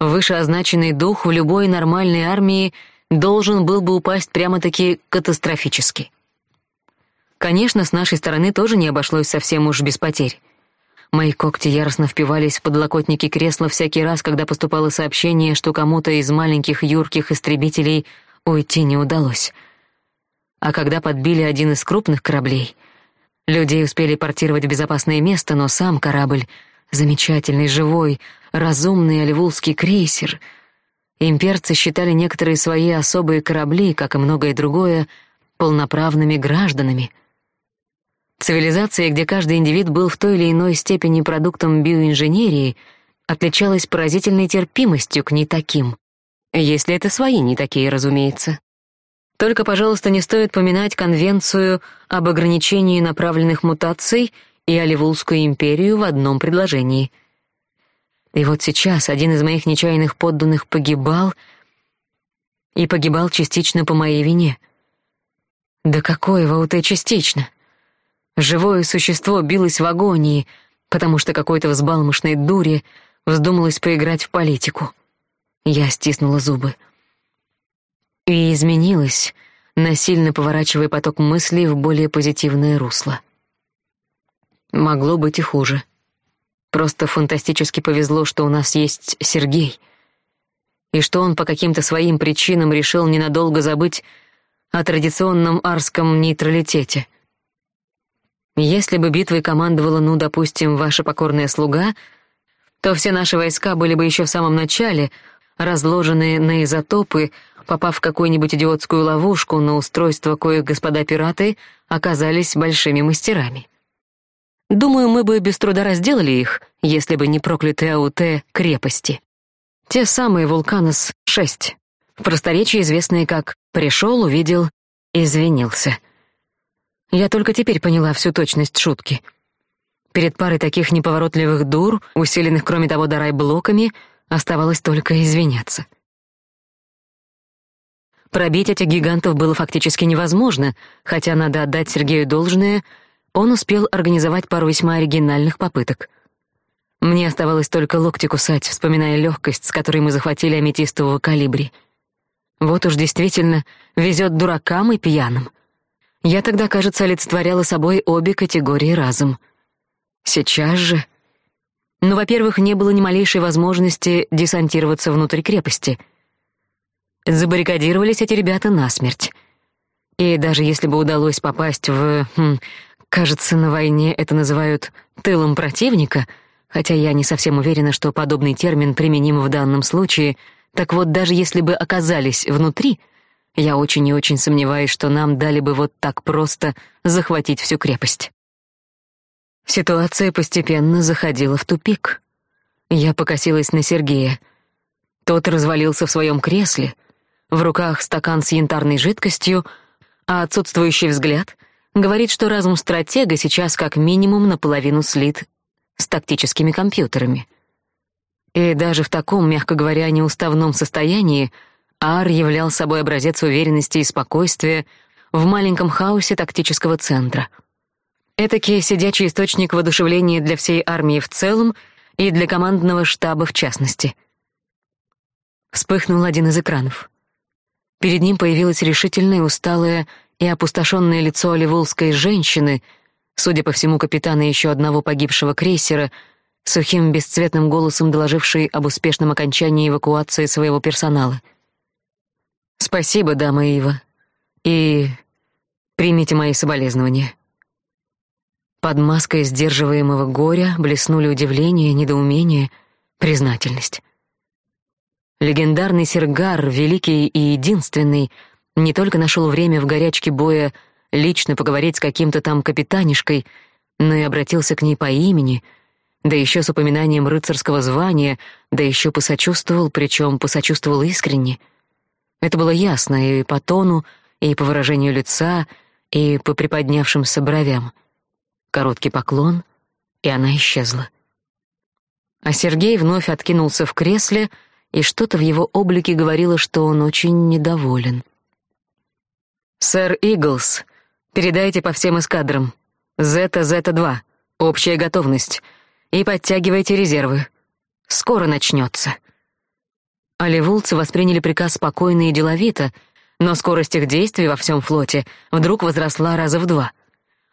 вышеозначенный дух в любой нормальной армии должен был бы упасть прямо-таки катастрофически. Конечно, с нашей стороны тоже не обошлось совсем уж без потерь. Мои когти яростно впивались в подлокотники кресла всякий раз, когда поступало сообщение, что кому-то из маленьких юрких истребителей уйти не удалось. А когда подбили один из крупных кораблей, людей успели портировать в безопасное место, но сам корабль, замечательный, живой, разумный оливулский крейсер, имперцы считали некоторые свои особые корабли, как и многое другое, полноправными гражданами — Цивилизация, где каждый индивид был в той или иной степени продуктом биоинженерии, отличалась поразительной терпимостью к не таким. Если это свои не такие, разумеется. Только, пожалуйста, не стоит поминать конвенцию об ограничении направленных мутаций и Оливулскую империю в одном предложении. И вот сейчас один из моих нечаянных подданных погибал, и погибал частично по моей вине. Да какое ВУТ частично? Живое существо билось в агонии, потому что какой-то взбалмошной дуре вздумалось поиграть в политику. Я стиснула зубы. И изменилась, насильно поворачивая поток мыслей в более позитивное русло. Могло быть и хуже. Просто фантастически повезло, что у нас есть Сергей. И что он по каким-то своим причинам решил ненадолго забыть о традиционном арском нейтралитете — если бы битвой командовала, ну, допустим, ваша покорная слуга, то все наши войска были бы еще в самом начале, разложенные на изотопы, попав в какую-нибудь идиотскую ловушку на устройство коих господа пираты оказались большими мастерами. Думаю, мы бы без труда разделали их, если бы не проклятые АУТ крепости. Те самые Вулканос-6, в просторечии известные как «пришел, увидел, извинился». Я только теперь поняла всю точность шутки. Перед парой таких неповоротливых дур, усиленных, кроме того, дарай блоками, оставалось только извиняться. Пробить этих гигантов было фактически невозможно, хотя надо отдать Сергею должное, он успел организовать пару весьма оригинальных попыток. Мне оставалось только локти кусать, вспоминая легкость, с которой мы захватили аметистового калибри. Вот уж действительно везет дуракам и пьяным. Я тогда, кажется, олицетворяла собой обе категории разом. Сейчас же... Ну, во-первых, не было ни малейшей возможности десантироваться внутрь крепости. Забаррикадировались эти ребята насмерть. И даже если бы удалось попасть в... Хм, кажется, на войне это называют «тылом противника», хотя я не совсем уверена, что подобный термин применим в данном случае, так вот, даже если бы оказались внутри — я очень и очень сомневаюсь, что нам дали бы вот так просто захватить всю крепость. Ситуация постепенно заходила в тупик. Я покосилась на Сергея. Тот развалился в своем кресле, в руках стакан с янтарной жидкостью, а отсутствующий взгляд говорит, что разум стратега сейчас как минимум наполовину слит с тактическими компьютерами. И даже в таком, мягко говоря, неуставном состоянии Ар являл собой образец уверенности и спокойствия в маленьком хаосе тактического центра. Этакий сидячий источник воодушевления для всей армии в целом и для командного штаба в частности. Вспыхнул один из экранов. Перед ним появилось решительное, усталое и опустошенное лицо оливулской женщины, судя по всему, капитана еще одного погибшего крейсера, сухим бесцветным голосом доложившей об успешном окончании эвакуации своего персонала. «Спасибо, дама Ива, и примите мои соболезнования». Под маской сдерживаемого горя блеснули удивление, недоумение, признательность. Легендарный Сергар, великий и единственный, не только нашел время в горячке боя лично поговорить с каким-то там капитанишкой, но и обратился к ней по имени, да еще с упоминанием рыцарского звания, да еще посочувствовал, причем посочувствовал искренне. Это было ясно и по тону, и по выражению лица, и по приподнявшимся бровям. Короткий поклон, и она исчезла. А Сергей вновь откинулся в кресле, и что-то в его облике говорило, что он очень недоволен. «Сэр Иглс, передайте по всем эскадрам. Зета-Зета-2. Общая готовность. И подтягивайте резервы. Скоро начнется». Оливулцы восприняли приказ спокойно и деловито, но скорость их действий во всем флоте вдруг возросла раза в два.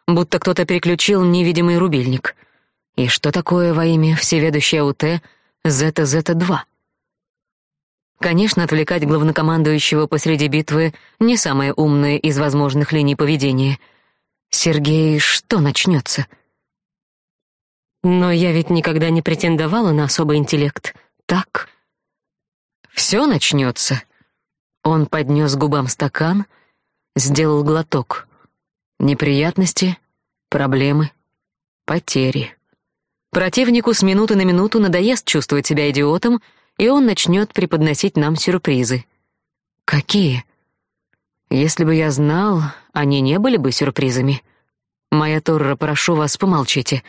Будто кто-то переключил невидимый рубильник. И что такое во имя всеведущей АУТ Зета-Зета-2? Конечно, отвлекать главнокомандующего посреди битвы не самое умное из возможных линий поведения. Сергей, что начнется? Но я ведь никогда не претендовала на особый интеллект. Так? Все начнется. Он поднес губам стакан, сделал глоток. Неприятности, проблемы, потери. Противнику с минуты на минуту надоест чувствовать себя идиотом — и он начнет преподносить нам сюрпризы. Какие? Если бы я знал, они не были бы сюрпризами. Моя Торра, прошу вас, помолчите.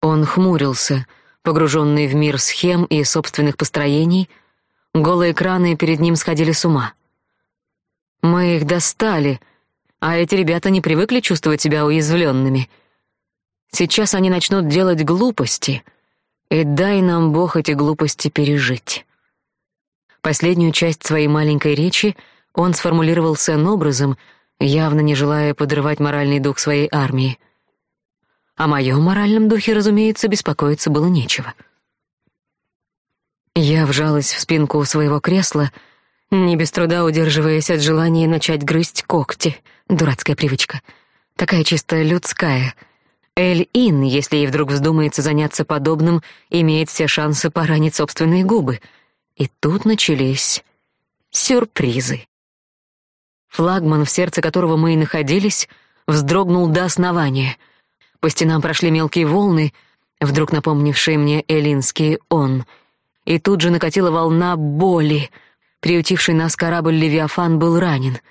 Он хмурился, погруженный в мир схем и собственных построений. Голые экраны перед ним сходили с ума. Мы их достали, а эти ребята не привыкли чувствовать себя уязвленными. Сейчас они начнут делать глупости — и дай нам Бог эти глупости пережить. Последнюю часть своей маленькой речи он сформулировал сэн-образом, явно не желая подрывать моральный дух своей армии. О моем моральном духе, разумеется, беспокоиться было нечего. Я вжалась в спинку своего кресла, не без труда удерживаясь от желания начать грызть когти. Дурацкая привычка. Такая чисто людская — Эль-Ин, если ей вдруг вздумается заняться подобным, имеет все шансы поранить собственные губы. И тут начались сюрпризы. Флагман, в сердце которого мы и находились, вздрогнул до основания. По стенам прошли мелкие волны, вдруг напомнившие мне элинский он. И тут же накатила волна боли. Приютивший нас корабль «Левиафан» был ранен —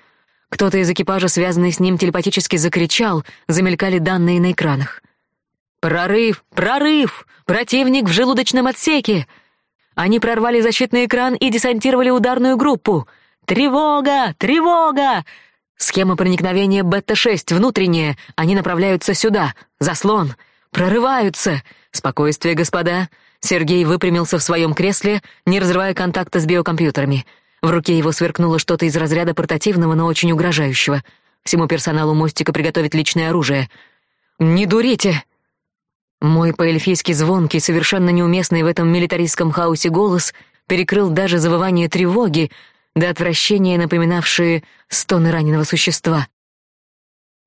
кто-то из экипажа, связанный с ним, телепатически закричал, замелькали данные на экранах. «Прорыв! Прорыв! Противник в желудочном отсеке!» Они прорвали защитный экран и десантировали ударную группу. «Тревога! Тревога!» Схема проникновения Бета-6 внутренняя. Они направляются сюда. Заслон. Прорываются. Спокойствие, господа. Сергей выпрямился в своем кресле, не разрывая контакта с биокомпьютерами. В руке его сверкнуло что-то из разряда портативного, но очень угрожающего. Всему персоналу мостика приготовить личное оружие. «Не дурите!» Мой по-эльфийски звонкий, совершенно неуместный в этом милитаристском хаосе голос перекрыл даже завывание тревоги, до отвращения напоминавшие стоны раненого существа.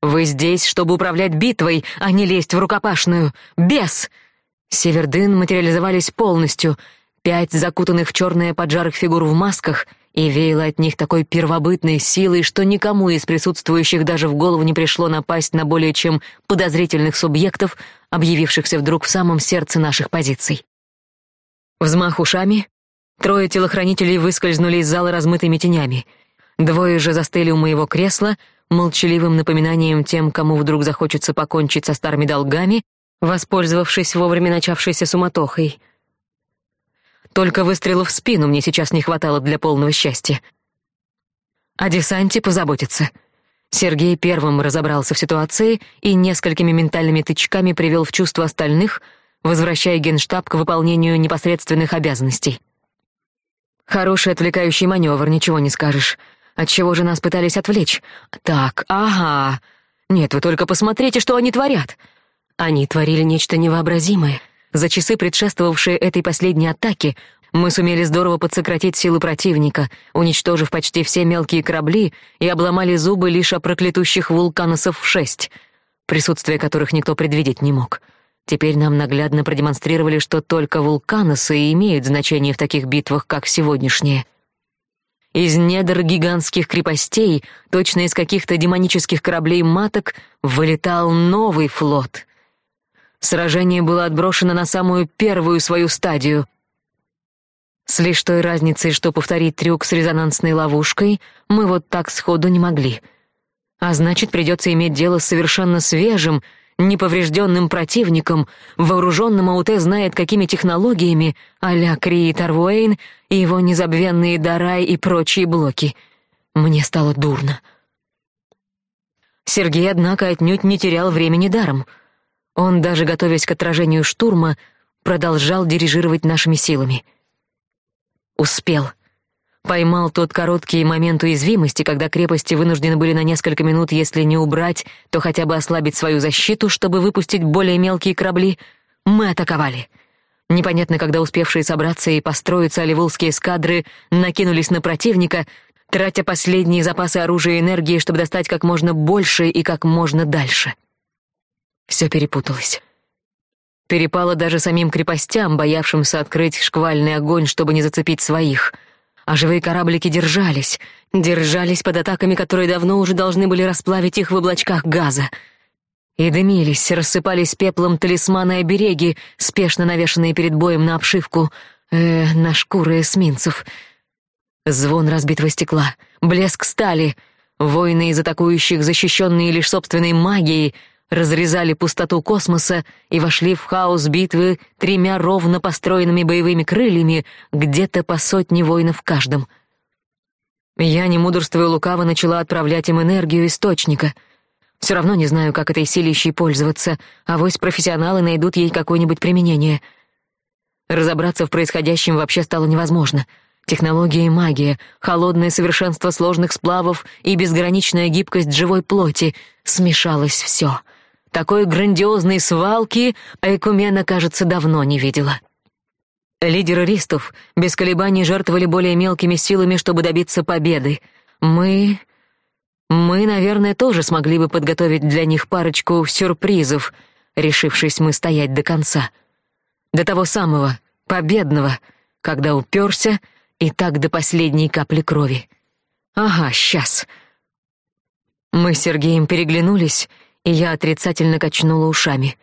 «Вы здесь, чтобы управлять битвой, а не лезть в рукопашную! Бес!» Севердын материализовались полностью — Пять закутанных в черное поджарых фигур в масках и веяло от них такой первобытной силой, что никому из присутствующих даже в голову не пришло напасть на более чем подозрительных субъектов, объявившихся вдруг в самом сердце наших позиций. Взмах ушами, трое телохранителей выскользнули из зала размытыми тенями. Двое же застыли у моего кресла, молчаливым напоминанием тем, кому вдруг захочется покончить со старыми долгами, воспользовавшись вовремя начавшейся суматохой — только выстрела в спину мне сейчас не хватало для полного счастья. О десанте позаботиться. Сергей первым разобрался в ситуации и несколькими ментальными тычками привел в чувство остальных, возвращая генштаб к выполнению непосредственных обязанностей. Хороший отвлекающий маневр, ничего не скажешь. От чего же нас пытались отвлечь? Так, ага. Нет, вы только посмотрите, что они творят. Они творили нечто невообразимое — за часы, предшествовавшие этой последней атаке, мы сумели здорово подсократить силы противника, уничтожив почти все мелкие корабли и обломали зубы лишь о проклятущих вулканосов шесть, присутствие которых никто предвидеть не мог. Теперь нам наглядно продемонстрировали, что только вулканосы имеют значение в таких битвах, как сегодняшние. Из недр гигантских крепостей, точно из каких-то демонических кораблей маток, вылетал новый флот — Сражение было отброшено на самую первую свою стадию. С лишь той разницей, что повторить трюк с резонансной ловушкой мы вот так сходу не могли. А значит, придется иметь дело с совершенно свежим, неповрежденным противником, вооруженным АУТ знает какими технологиями, а-ля Крии Тарвуэйн и его незабвенные Дарай и прочие блоки. Мне стало дурно. Сергей, однако, отнюдь не терял времени даром — он, даже готовясь к отражению штурма, продолжал дирижировать нашими силами. Успел. Поймал тот короткий момент уязвимости, когда крепости вынуждены были на несколько минут, если не убрать, то хотя бы ослабить свою защиту, чтобы выпустить более мелкие корабли. Мы атаковали. Непонятно, когда успевшие собраться и построиться оливулские эскадры накинулись на противника, тратя последние запасы оружия и энергии, чтобы достать как можно больше и как можно дальше. — все перепуталось. Перепало даже самим крепостям, боявшимся открыть шквальный огонь, чтобы не зацепить своих. А живые кораблики держались, держались под атаками, которые давно уже должны были расплавить их в облачках газа. И дымились, рассыпались пеплом талисманы и обереги, спешно навешанные перед боем на обшивку, э, на шкуры эсминцев. Звон разбитого стекла, блеск стали, воины из атакующих, защищенные лишь собственной магией — разрезали пустоту космоса и вошли в хаос битвы тремя ровно построенными боевыми крыльями, где-то по сотне воинов в каждом. Я, не мудрствуя лукаво, начала отправлять им энергию источника. Все равно не знаю, как этой силищей пользоваться, а вось профессионалы найдут ей какое-нибудь применение. Разобраться в происходящем вообще стало невозможно — Технология и магия, холодное совершенство сложных сплавов и безграничная гибкость живой плоти — смешалось все. Такой грандиозной свалки Айкумена, кажется, давно не видела. Лидеры ристов без колебаний жертвовали более мелкими силами, чтобы добиться победы. Мы... Мы, наверное, тоже смогли бы подготовить для них парочку сюрпризов, решившись мы стоять до конца. До того самого, победного, когда уперся и так до последней капли крови. Ага, сейчас. Мы с Сергеем переглянулись — и я отрицательно качнула ушами.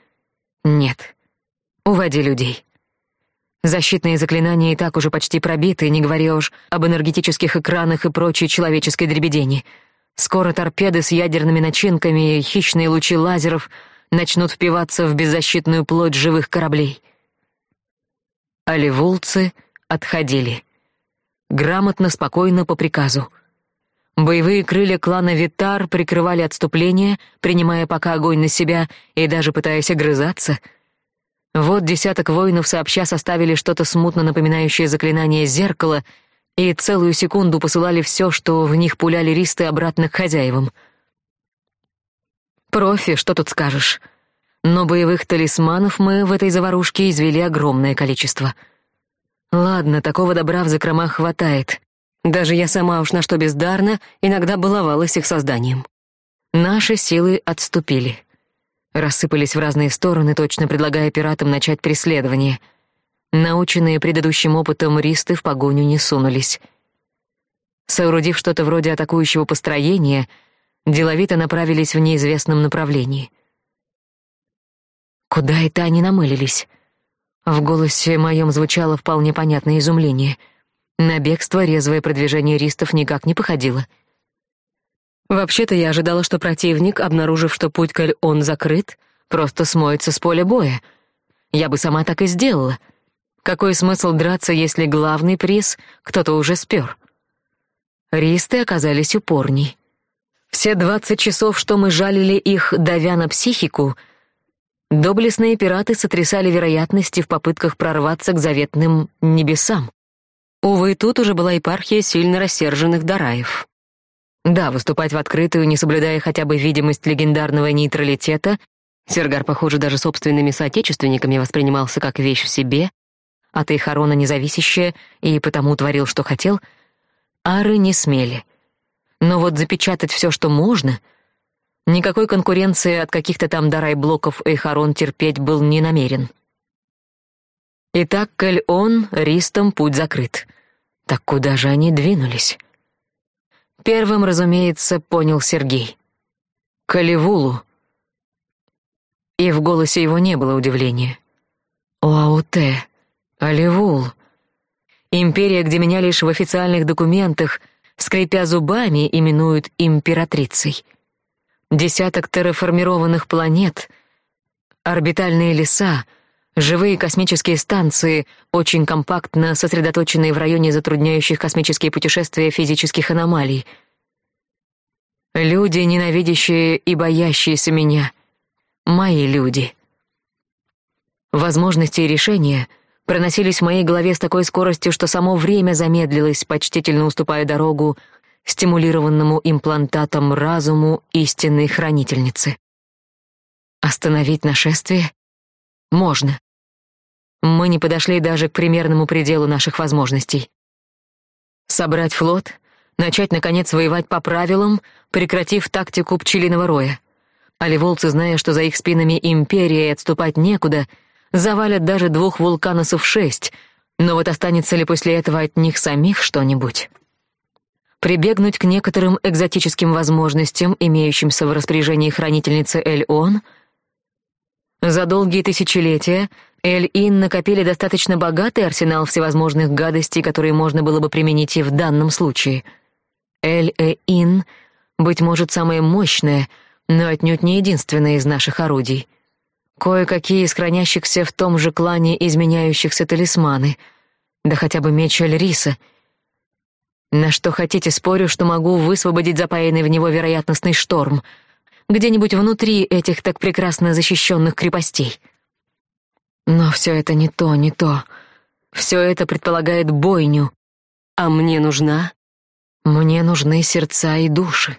Нет. Уводи людей. Защитные заклинания и так уже почти пробиты, не говоря уж об энергетических экранах и прочей человеческой дребедени. Скоро торпеды с ядерными начинками и хищные лучи лазеров начнут впиваться в беззащитную плоть живых кораблей. Оливулцы отходили. Грамотно, спокойно, по приказу — Боевые крылья клана Витар прикрывали отступление, принимая пока огонь на себя и даже пытаясь огрызаться. Вот десяток воинов сообща составили что-то смутно напоминающее заклинание зеркала и целую секунду посылали все, что в них пуляли ристы, обратно к хозяевам. Профи, что тут скажешь. Но боевых талисманов мы в этой заварушке извели огромное количество. Ладно, такого добра в закромах хватает. Даже я сама уж на что бездарна, иногда баловалась их созданием. Наши силы отступили. Рассыпались в разные стороны, точно предлагая пиратам начать преследование. Наученные предыдущим опытом ристы в погоню не сунулись. Соорудив что-то вроде атакующего построения, деловито направились в неизвестном направлении. Куда это они намылились? В голосе моем звучало вполне понятное изумление. На бегство резвое продвижение ристов никак не походило. Вообще-то я ожидала, что противник, обнаружив, что путь к он закрыт, просто смоется с поля боя. Я бы сама так и сделала. Какой смысл драться, если главный приз кто-то уже спер? Ристы оказались упорней. Все двадцать часов, что мы жалили их, давя на психику, доблестные пираты сотрясали вероятности в попытках прорваться к заветным небесам. Увы, тут уже была епархия сильно рассерженных дараев. Да, выступать в открытую, не соблюдая хотя бы видимость легендарного нейтралитета, Сергар, похоже, даже собственными соотечественниками воспринимался как вещь в себе, от Эйхарона независящая, и потому творил, что хотел, ары не смели. Но вот запечатать все, что можно, никакой конкуренции от каких-то там дарай-блоков Эйхарон терпеть был не намерен. Итак, Кэль-Он, Ристом путь закрыт. Так куда же они двинулись? Первым, разумеется, понял Сергей. Калевулу. И в голосе его не было удивления. Оауте, Аливул. Империя, где меня лишь в официальных документах, скрипя зубами, именуют императрицей. Десяток терраформированных планет, орбитальные леса, живые космические станции, очень компактно сосредоточенные в районе затрудняющих космические путешествия физических аномалий. Люди, ненавидящие и боящиеся меня. Мои люди. Возможности и решения — проносились в моей голове с такой скоростью, что само время замедлилось, почтительно уступая дорогу стимулированному имплантатом разуму истинной хранительницы. Остановить нашествие? Можно. Мы не подошли даже к примерному пределу наших возможностей. Собрать флот, начать, наконец, воевать по правилам, прекратив тактику пчелиного роя. Оливолцы, зная, что за их спинами империя и отступать некуда — завалят даже двух вулканосов шесть, но вот останется ли после этого от них самих что-нибудь? Прибегнуть к некоторым экзотическим возможностям, имеющимся в распоряжении хранительницы Эль-Он? За долгие тысячелетия Эль-Ин накопили достаточно богатый арсенал всевозможных гадостей, которые можно было бы применить и в данном случае. Эль-Э-Ин, быть может, самое мощное, но отнюдь не единственное из наших орудий — Кое-какие из хранящихся в том же клане изменяющихся талисманы, да хотя бы меч Альриса. На что хотите, спорю, что могу высвободить запаянный в него вероятностный шторм где-нибудь внутри этих так прекрасно защищенных крепостей. Но все это не то, не то. Все это предполагает бойню. А мне нужна? Мне нужны сердца и души.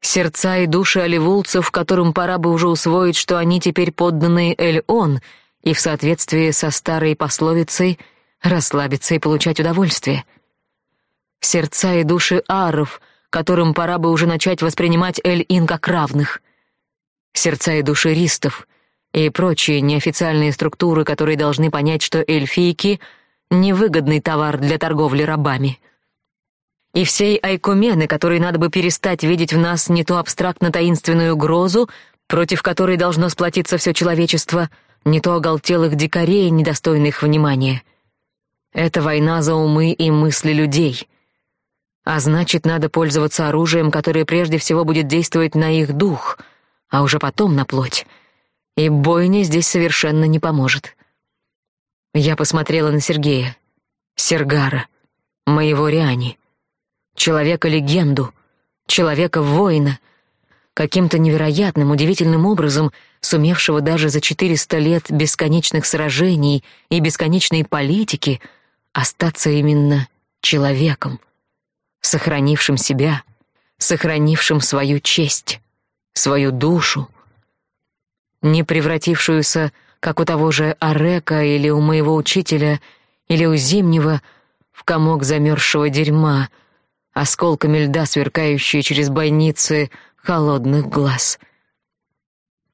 Сердца и души оливулцев, которым пора бы уже усвоить, что они теперь подданные Эль-Он, и в соответствии со старой пословицей расслабиться и получать удовольствие. Сердца и души аров, которым пора бы уже начать воспринимать Эль-Ин как равных. Сердца и души ристов и прочие неофициальные структуры, которые должны понять, что эльфийки — невыгодный товар для торговли рабами — и всей Айкумены, которой надо бы перестать видеть в нас не то абстрактно-таинственную угрозу, против которой должно сплотиться все человечество, не то оголтелых дикарей, недостойных внимания. Это война за умы и мысли людей. А значит, надо пользоваться оружием, которое прежде всего будет действовать на их дух, а уже потом на плоть. И бойня здесь совершенно не поможет. Я посмотрела на Сергея, Сергара, моего Риани. Человека-легенду, человека-воина, каким-то невероятным, удивительным образом сумевшего даже за 400 лет бесконечных сражений и бесконечной политики остаться именно человеком, сохранившим себя, сохранившим свою честь, свою душу, не превратившуюся, как у того же Арека или у моего учителя, или у Зимнего, в комок замерзшего дерьма — осколками льда, сверкающие через бойницы холодных глаз.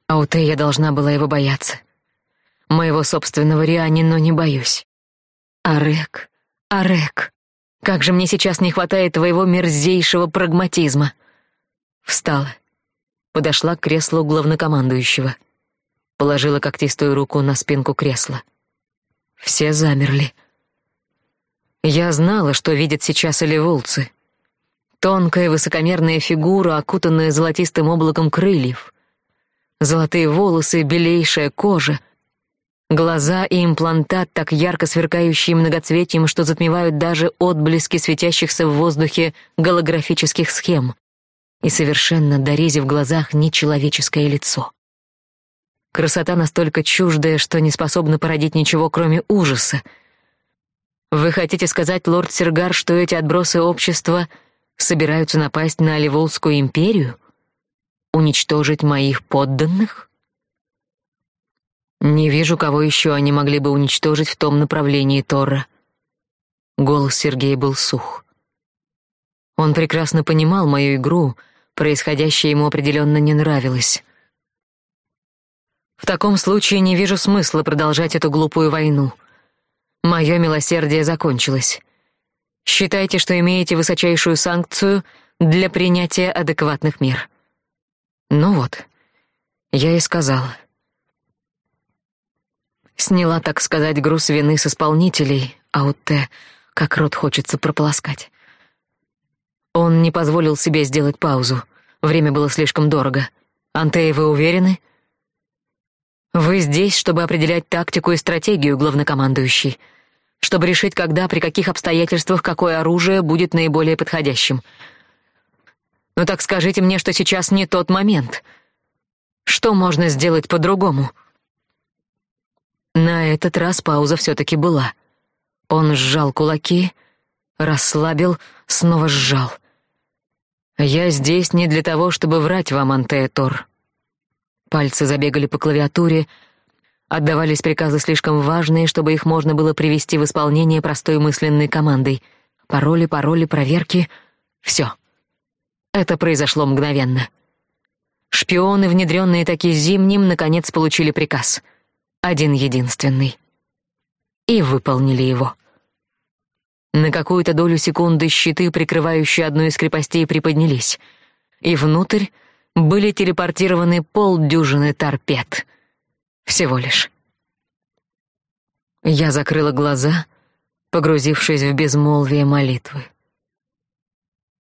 А у я должна была его бояться. Моего собственного Риани, но не боюсь. Арек, Арек, Как же мне сейчас не хватает твоего мерзейшего прагматизма. Встала. Подошла к креслу главнокомандующего. Положила когтистую руку на спинку кресла. Все замерли. Я знала, что видят сейчас оливулцы. Тонкая высокомерная фигура, окутанная золотистым облаком крыльев. Золотые волосы, белейшая кожа. Глаза и имплантат, так ярко сверкающие многоцветием, что затмевают даже отблески светящихся в воздухе голографических схем. И совершенно дорези в глазах нечеловеческое лицо. Красота настолько чуждая, что не способна породить ничего, кроме ужаса. Вы хотите сказать, лорд Сергар, что эти отбросы общества собираются напасть на Оливолскую империю? Уничтожить моих подданных? Не вижу, кого еще они могли бы уничтожить в том направлении Торра. Голос Сергея был сух. Он прекрасно понимал мою игру, происходящее ему определенно не нравилось. В таком случае не вижу смысла продолжать эту глупую войну. Мое милосердие закончилось. Считайте, что имеете высочайшую санкцию для принятия адекватных мер. Ну вот, я и сказала. Сняла, так сказать, груз вины с исполнителей, а вот те, как рот хочется прополоскать. Он не позволил себе сделать паузу. Время было слишком дорого. Антеи, вы уверены? Вы здесь, чтобы определять тактику и стратегию, главнокомандующий чтобы решить, когда, при каких обстоятельствах какое оружие будет наиболее подходящим. Ну так скажите мне, что сейчас не тот момент. Что можно сделать по-другому? На этот раз пауза все-таки была. Он сжал кулаки, расслабил, снова сжал. «Я здесь не для того, чтобы врать вам, Антеэтор». Пальцы забегали по клавиатуре, Отдавались приказы слишком важные, чтобы их можно было привести в исполнение простой мысленной командой. Пароли, пароли, проверки — все. Это произошло мгновенно. Шпионы, внедренные таки зимним, наконец получили приказ. Один-единственный. И выполнили его. На какую-то долю секунды щиты, прикрывающие одну из крепостей, приподнялись, и внутрь были телепортированы полдюжины торпед — всего лишь. Я закрыла глаза, погрузившись в безмолвие молитвы.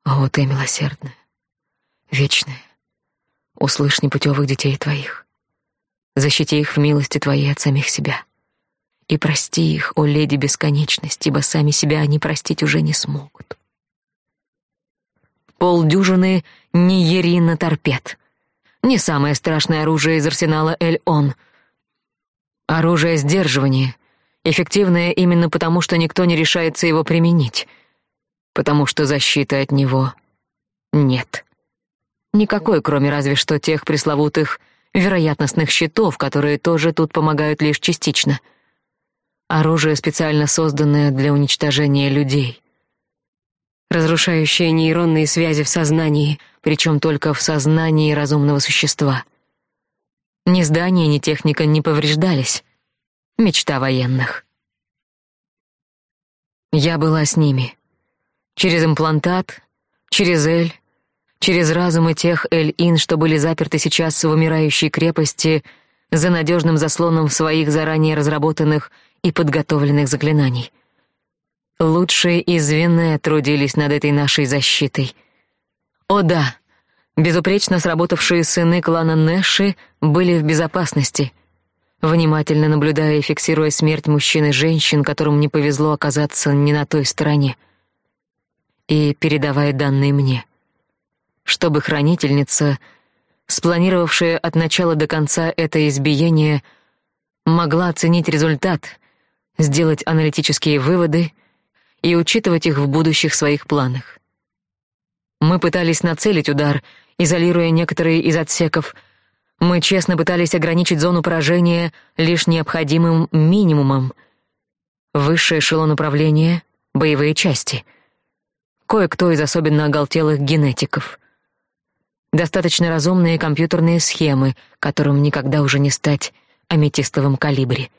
О, ты милосердная, вечная, услышь непутевых детей твоих, защити их в милости твоей от самих себя. И прости их, о леди бесконечность, ибо сами себя они простить уже не смогут. Полдюжины неерина торпед. Не самое страшное оружие из арсенала Эль-Он — Оружие сдерживания, эффективное именно потому, что никто не решается его применить, потому что защиты от него нет. Никакой, кроме разве что тех пресловутых вероятностных щитов, которые тоже тут помогают лишь частично. Оружие, специально созданное для уничтожения людей. Разрушающее нейронные связи в сознании, причем только в сознании разумного существа. Ни здание, ни техника не повреждались. Мечта военных. Я была с ними. Через имплантат, через Эль, через разумы тех Эль-Ин, что были заперты сейчас в умирающей крепости за надежным заслоном своих заранее разработанных и подготовленных заклинаний. Лучшие из Вене трудились над этой нашей защитой. О да, Безупречно сработавшие сыны клана Нэши были в безопасности, внимательно наблюдая и фиксируя смерть мужчин и женщин, которым не повезло оказаться не на той стороне, и передавая данные мне, чтобы хранительница, спланировавшая от начала до конца это избиение, могла оценить результат, сделать аналитические выводы и учитывать их в будущих своих планах. Мы пытались нацелить удар — изолируя некоторые из отсеков. Мы честно пытались ограничить зону поражения лишь необходимым минимумом. Высший эшелон управления — боевые части. Кое-кто из особенно оголтелых генетиков. Достаточно разумные компьютерные схемы, которым никогда уже не стать аметистовым калибре.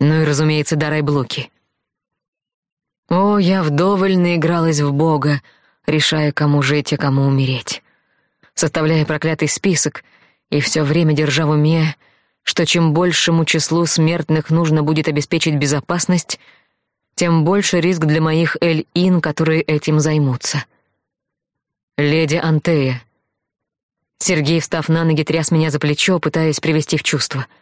Ну и, разумеется, дарай блоки. О, я вдоволь наигралась в Бога, решая, кому жить и кому умереть. Составляя проклятый список и все время держа в уме, что чем большему числу смертных нужно будет обеспечить безопасность, тем больше риск для моих Эль-Ин, которые этим займутся. Леди Антея. Сергей, встав на ноги, тряс меня за плечо, пытаясь привести в чувство —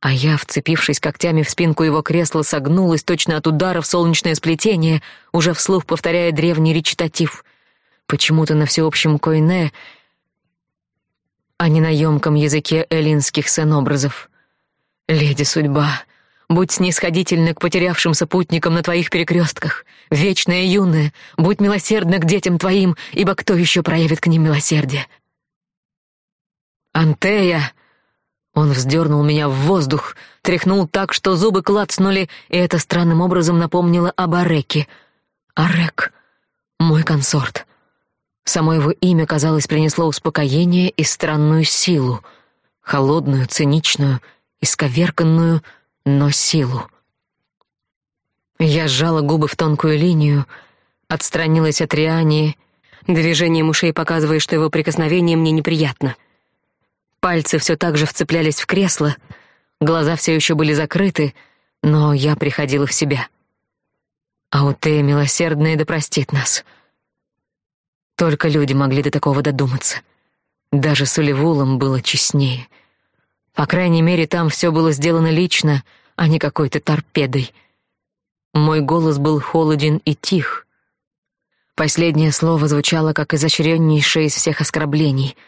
а я, вцепившись когтями в спинку его кресла, согнулась точно от удара в солнечное сплетение, уже вслух повторяя древний речитатив. Почему-то на всеобщем койне, а не на ёмком языке эллинских сценобразов. «Леди судьба, будь снисходительна к потерявшимся путникам на твоих перекрестках, вечная юная, будь милосердна к детям твоим, ибо кто еще проявит к ним милосердие?» «Антея!» Он вздернул меня в воздух, тряхнул так, что зубы клацнули, и это странным образом напомнило об Ареке. Арек, мой консорт. Само его имя, казалось, принесло успокоение и странную силу. Холодную, циничную, исковерканную, но силу. Я сжала губы в тонкую линию, отстранилась от Риани, движением ушей показывая, что его прикосновение мне неприятно — Пальцы все так же вцеплялись в кресло, глаза все еще были закрыты, но я приходила в себя. Аутея милосердная да простит нас. Только люди могли до такого додуматься. Даже с Оливулом было честнее. По крайней мере, там все было сделано лично, а не какой-то торпедой. Мой голос был холоден и тих. Последнее слово звучало как изощреннейшее из всех оскорблений —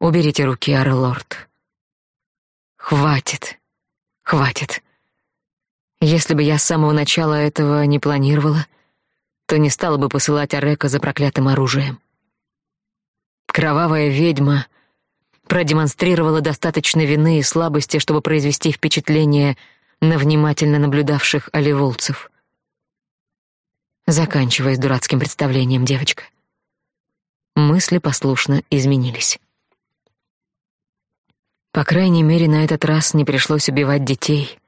Уберите руки, Арлорд. Хватит. Хватит. Если бы я с самого начала этого не планировала, то не стала бы посылать Арека за проклятым оружием. Кровавая ведьма продемонстрировала достаточно вины и слабости, чтобы произвести впечатление на внимательно наблюдавших оливолцев. Заканчивая с дурацким представлением, девочка. Мысли послушно изменились. По крайней мере, на этот раз не пришлось убивать детей.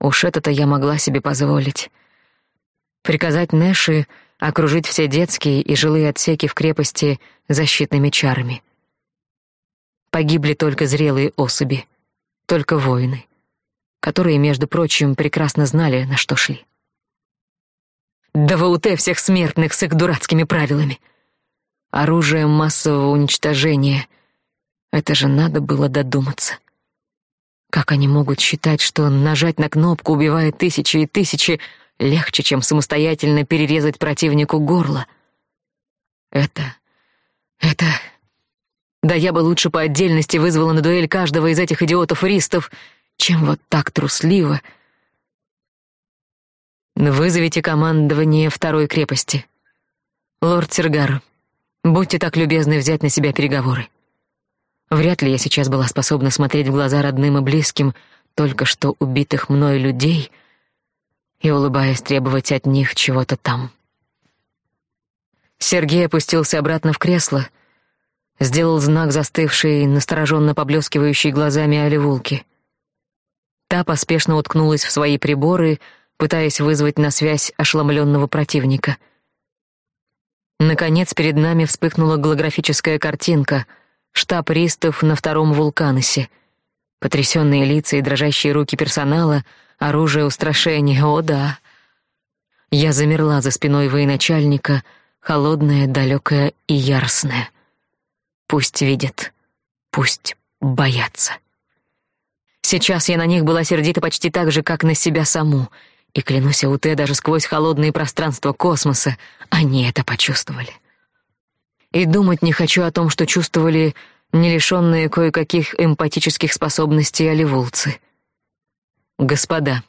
Уж это-то я могла себе позволить. Приказать Нэши окружить все детские и жилые отсеки в крепости защитными чарами. Погибли только зрелые особи, только воины, которые, между прочим, прекрасно знали, на что шли. Да в УТ всех смертных с их дурацкими правилами. Оружие массового уничтожения — это же надо было додуматься. Как они могут считать, что нажать на кнопку убивает тысячи и тысячи легче, чем самостоятельно перерезать противнику горло? Это... это... Да я бы лучше по отдельности вызвала на дуэль каждого из этих идиотов-ристов, чем вот так трусливо. Вызовите командование второй крепости. Лорд Сергар, будьте так любезны взять на себя переговоры. Вряд ли я сейчас была способна смотреть в глаза родным и близким только что убитых мной людей и, улыбаясь, требовать от них чего-то там. Сергей опустился обратно в кресло, сделал знак застывшей, настороженно поблескивающей глазами Оливулки. Та поспешно уткнулась в свои приборы, пытаясь вызвать на связь ошеломленного противника. Наконец перед нами вспыхнула голографическая картинка — штаб ристов на втором вулканосе. Потрясённые лица и дрожащие руки персонала, оружие устрашения, о да. Я замерла за спиной военачальника, холодная, далёкая и яростная. Пусть видят, пусть боятся. Сейчас я на них была сердита почти так же, как на себя саму, и клянусь АУТ, даже сквозь холодные пространства космоса они это почувствовали. И думать не хочу о том, что чувствовали не лишённые кое-каких эмпатических способностей оливулцы. Господа.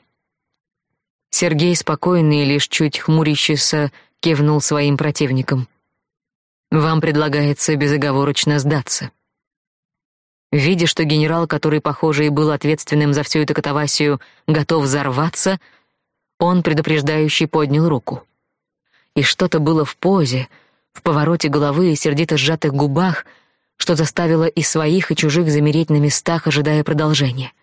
Сергей, спокойный и лишь чуть хмурящийся, кивнул своим противникам. Вам предлагается безоговорочно сдаться. Видя, что генерал, который, похоже, и был ответственным за всю эту катавасию, готов взорваться, он предупреждающе поднял руку. И что-то было в позе, в повороте головы и сердито сжатых губах, что заставило и своих, и чужих замереть на местах, ожидая продолжения.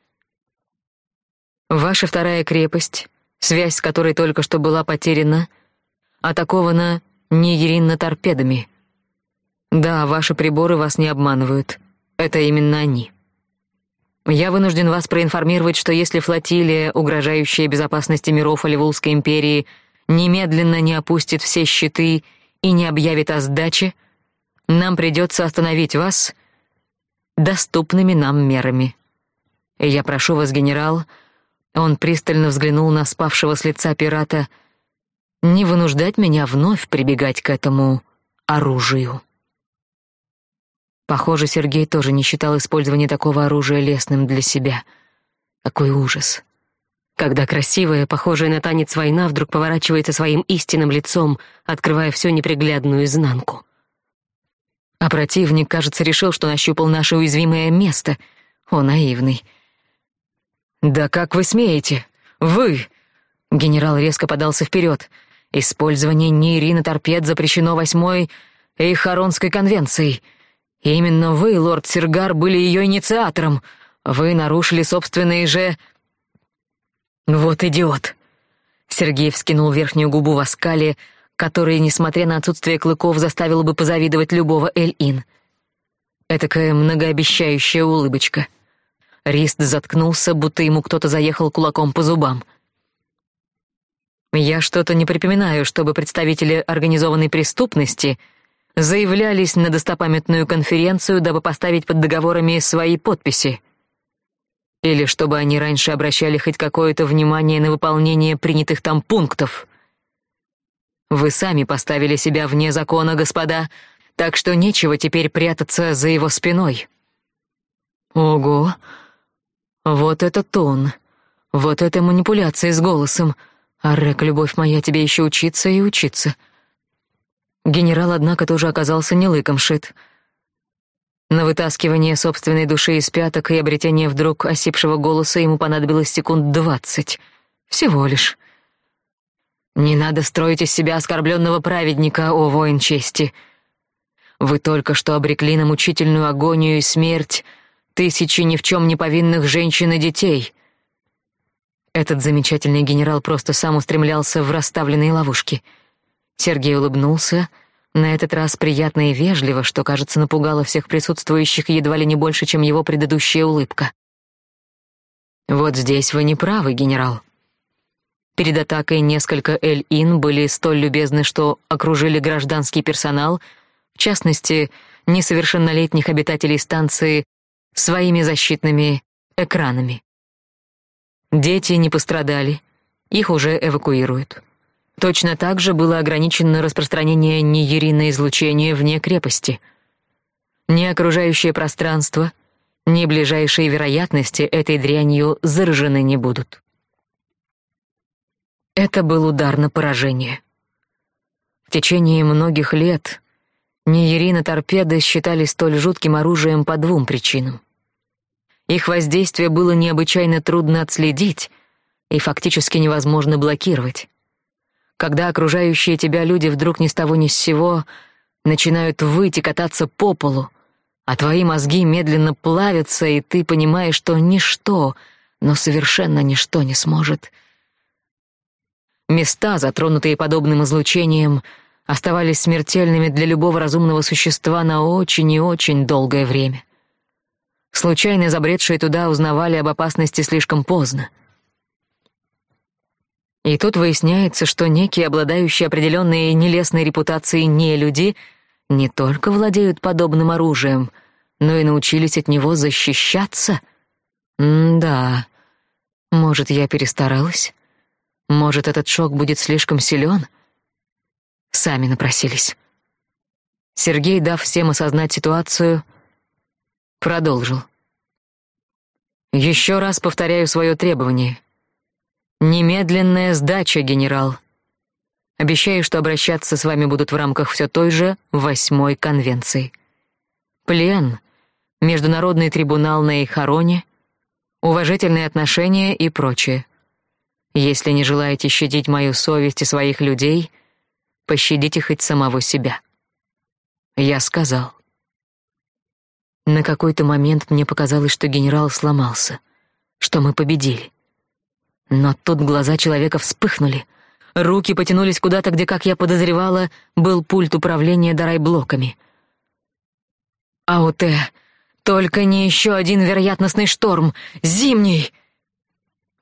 Ваша вторая крепость связь с которой только что была потеряна, атакована нееринно-торпедами. Да, ваши приборы вас не обманывают. Это именно они. Я вынужден вас проинформировать, что если флотилия, угрожающая безопасности миров Оливулской империи, немедленно не опустит все щиты не объявит о сдаче, нам придется остановить вас доступными нам мерами. Я прошу вас, генерал, он пристально взглянул на спавшего с лица пирата, не вынуждать меня вновь прибегать к этому оружию. Похоже, Сергей тоже не считал использование такого оружия лестным для себя. Какой ужас. Когда красивая, похожая на танец война вдруг поворачивается своим истинным лицом, открывая всю неприглядную изнанку. А противник, кажется, решил, что нащупал наше уязвимое место. О, наивный. «Да как вы смеете? Вы!» Генерал резко подался вперед. «Использование нейрина торпед запрещено восьмой Эйхаронской конвенцией. Именно вы, лорд Сергар, были ее инициатором. Вы нарушили собственные же...» «Вот идиот!» Сергей вскинул верхнюю губу в оскале, который, несмотря на отсутствие клыков, заставил бы позавидовать любого Эль-Ин. Этакая многообещающая улыбочка — Рист заткнулся, будто ему кто-то заехал кулаком по зубам. Я что-то не припоминаю, чтобы представители организованной преступности заявлялись на достопамятную конференцию, дабы поставить под договорами свои подписи. Или чтобы они раньше обращали хоть какое-то внимание на выполнение принятых там пунктов. Вы сами поставили себя вне закона, господа, так что нечего теперь прятаться за его спиной. Ого, вот это тон. Вот это манипуляция с голосом. Аррек, любовь моя, тебе еще учиться и учиться. Генерал, однако, тоже оказался не лыком шит. На вытаскивание собственной души из пяток и обретение вдруг осипшего голоса ему понадобилось секунд двадцать. Всего лишь. Не надо строить из себя оскорбленного праведника, о воин чести. Вы только что обрекли на мучительную агонию и смерть тысячи ни в чем не повинных женщин и детей. Этот замечательный генерал просто сам устремлялся в расставленные ловушки. Сергей улыбнулся, на этот раз приятно и вежливо, что, кажется, напугало всех присутствующих едва ли не больше, чем его предыдущая улыбка. «Вот здесь вы не правы, генерал», Перед атакой несколько Эль-Ин были столь любезны, что окружили гражданский персонал, в частности, несовершеннолетних обитателей станции своими защитными экранами. Дети не пострадали, их уже эвакуируют. Точно так же было ограничено распространение нееринного излучения вне крепости. Ни окружающее пространство, ни ближайшие вероятности этой дрянью заражены не будут. Это был удар на поражение. В течение многих лет неерина торпеды считали столь жутким оружием по двум причинам. Их воздействие было необычайно трудно отследить и фактически невозможно блокировать. Когда окружающие тебя люди вдруг ни с того ни с сего начинают выйти кататься по полу, а твои мозги медленно плавятся, и ты понимаешь, что ничто, но совершенно ничто не сможет. Места, затронутые подобным излучением, оставались смертельными для любого разумного существа на очень и очень долгое время. Случайно забредшие туда узнавали об опасности слишком поздно. И тут выясняется, что некие, обладающие определенной нелестной репутацией нелюди, не только владеют подобным оружием, но и научились от него защищаться. М-да. Может, я перестаралась? Может, этот шок будет слишком силен? Сами напросились. Сергей, дав всем осознать ситуацию, продолжил. Еще раз повторяю свое требование. Немедленная сдача, генерал. Обещаю, что обращаться с вами будут в рамках все той же восьмой конвенции. Плен, международный трибунал на Ихароне, уважительные отношения и прочее. Если не желаете щадить мою совесть и своих людей, пощадите хоть самого себя. Я сказал. На какой-то момент мне показалось, что генерал сломался, что мы победили. Но тут глаза человека вспыхнули. Руки потянулись куда-то, где, как я подозревала, был пульт управления дарай-блоками. «Ауте! Только не еще один вероятностный шторм! Зимний!»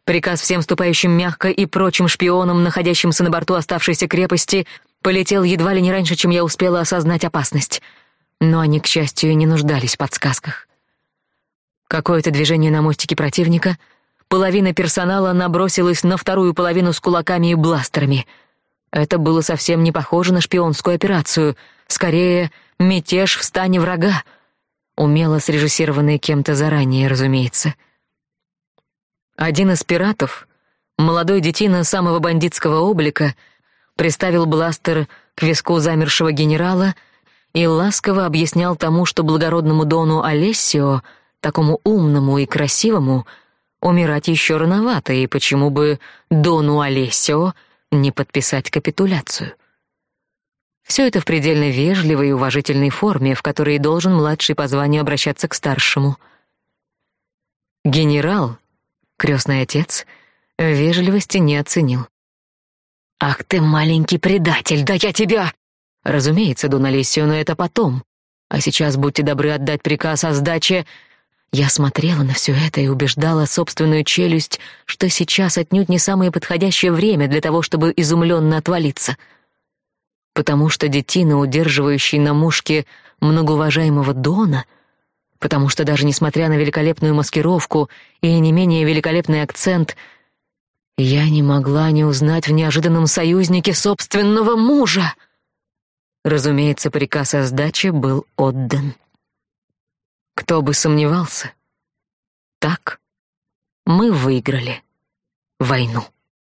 Приказ всем ступающим мягко и прочим шпионам, находящимся на борту оставшейся крепости, полетел едва ли не раньше, чем я успела осознать опасность. Но они, к счастью, не нуждались в подсказках. Какое-то движение на мостике противника, половина персонала набросилась на вторую половину с кулаками и бластерами. Это было совсем не похоже на шпионскую операцию, скорее мятеж в стане врага, умело срежиссированный кем-то заранее, разумеется. Один из пиратов, молодой детина самого бандитского облика, приставил бластер к виску замершего генерала и ласково объяснял тому, что благородному дону Олесио, такому умному и красивому, умирать еще рановато, и почему бы дону Олесио не подписать капитуляцию. Все это в предельно вежливой и уважительной форме, в которой должен младший по званию обращаться к старшему. Генерал, крестный отец, вежливости не оценил. «Ах ты, маленький предатель, да я тебя...» «Разумеется, Дон Алисио, но это потом. А сейчас будьте добры отдать приказ о сдаче...» Я смотрела на все это и убеждала собственную челюсть, что сейчас отнюдь не самое подходящее время для того, чтобы изумленно отвалиться. Потому что детина, удерживающий на мушке многоуважаемого Дона, потому что даже несмотря на великолепную маскировку и не менее великолепный акцент, я не могла не узнать в неожиданном союзнике собственного мужа. Разумеется, приказ о сдаче был отдан. Кто бы сомневался. Так мы выиграли войну.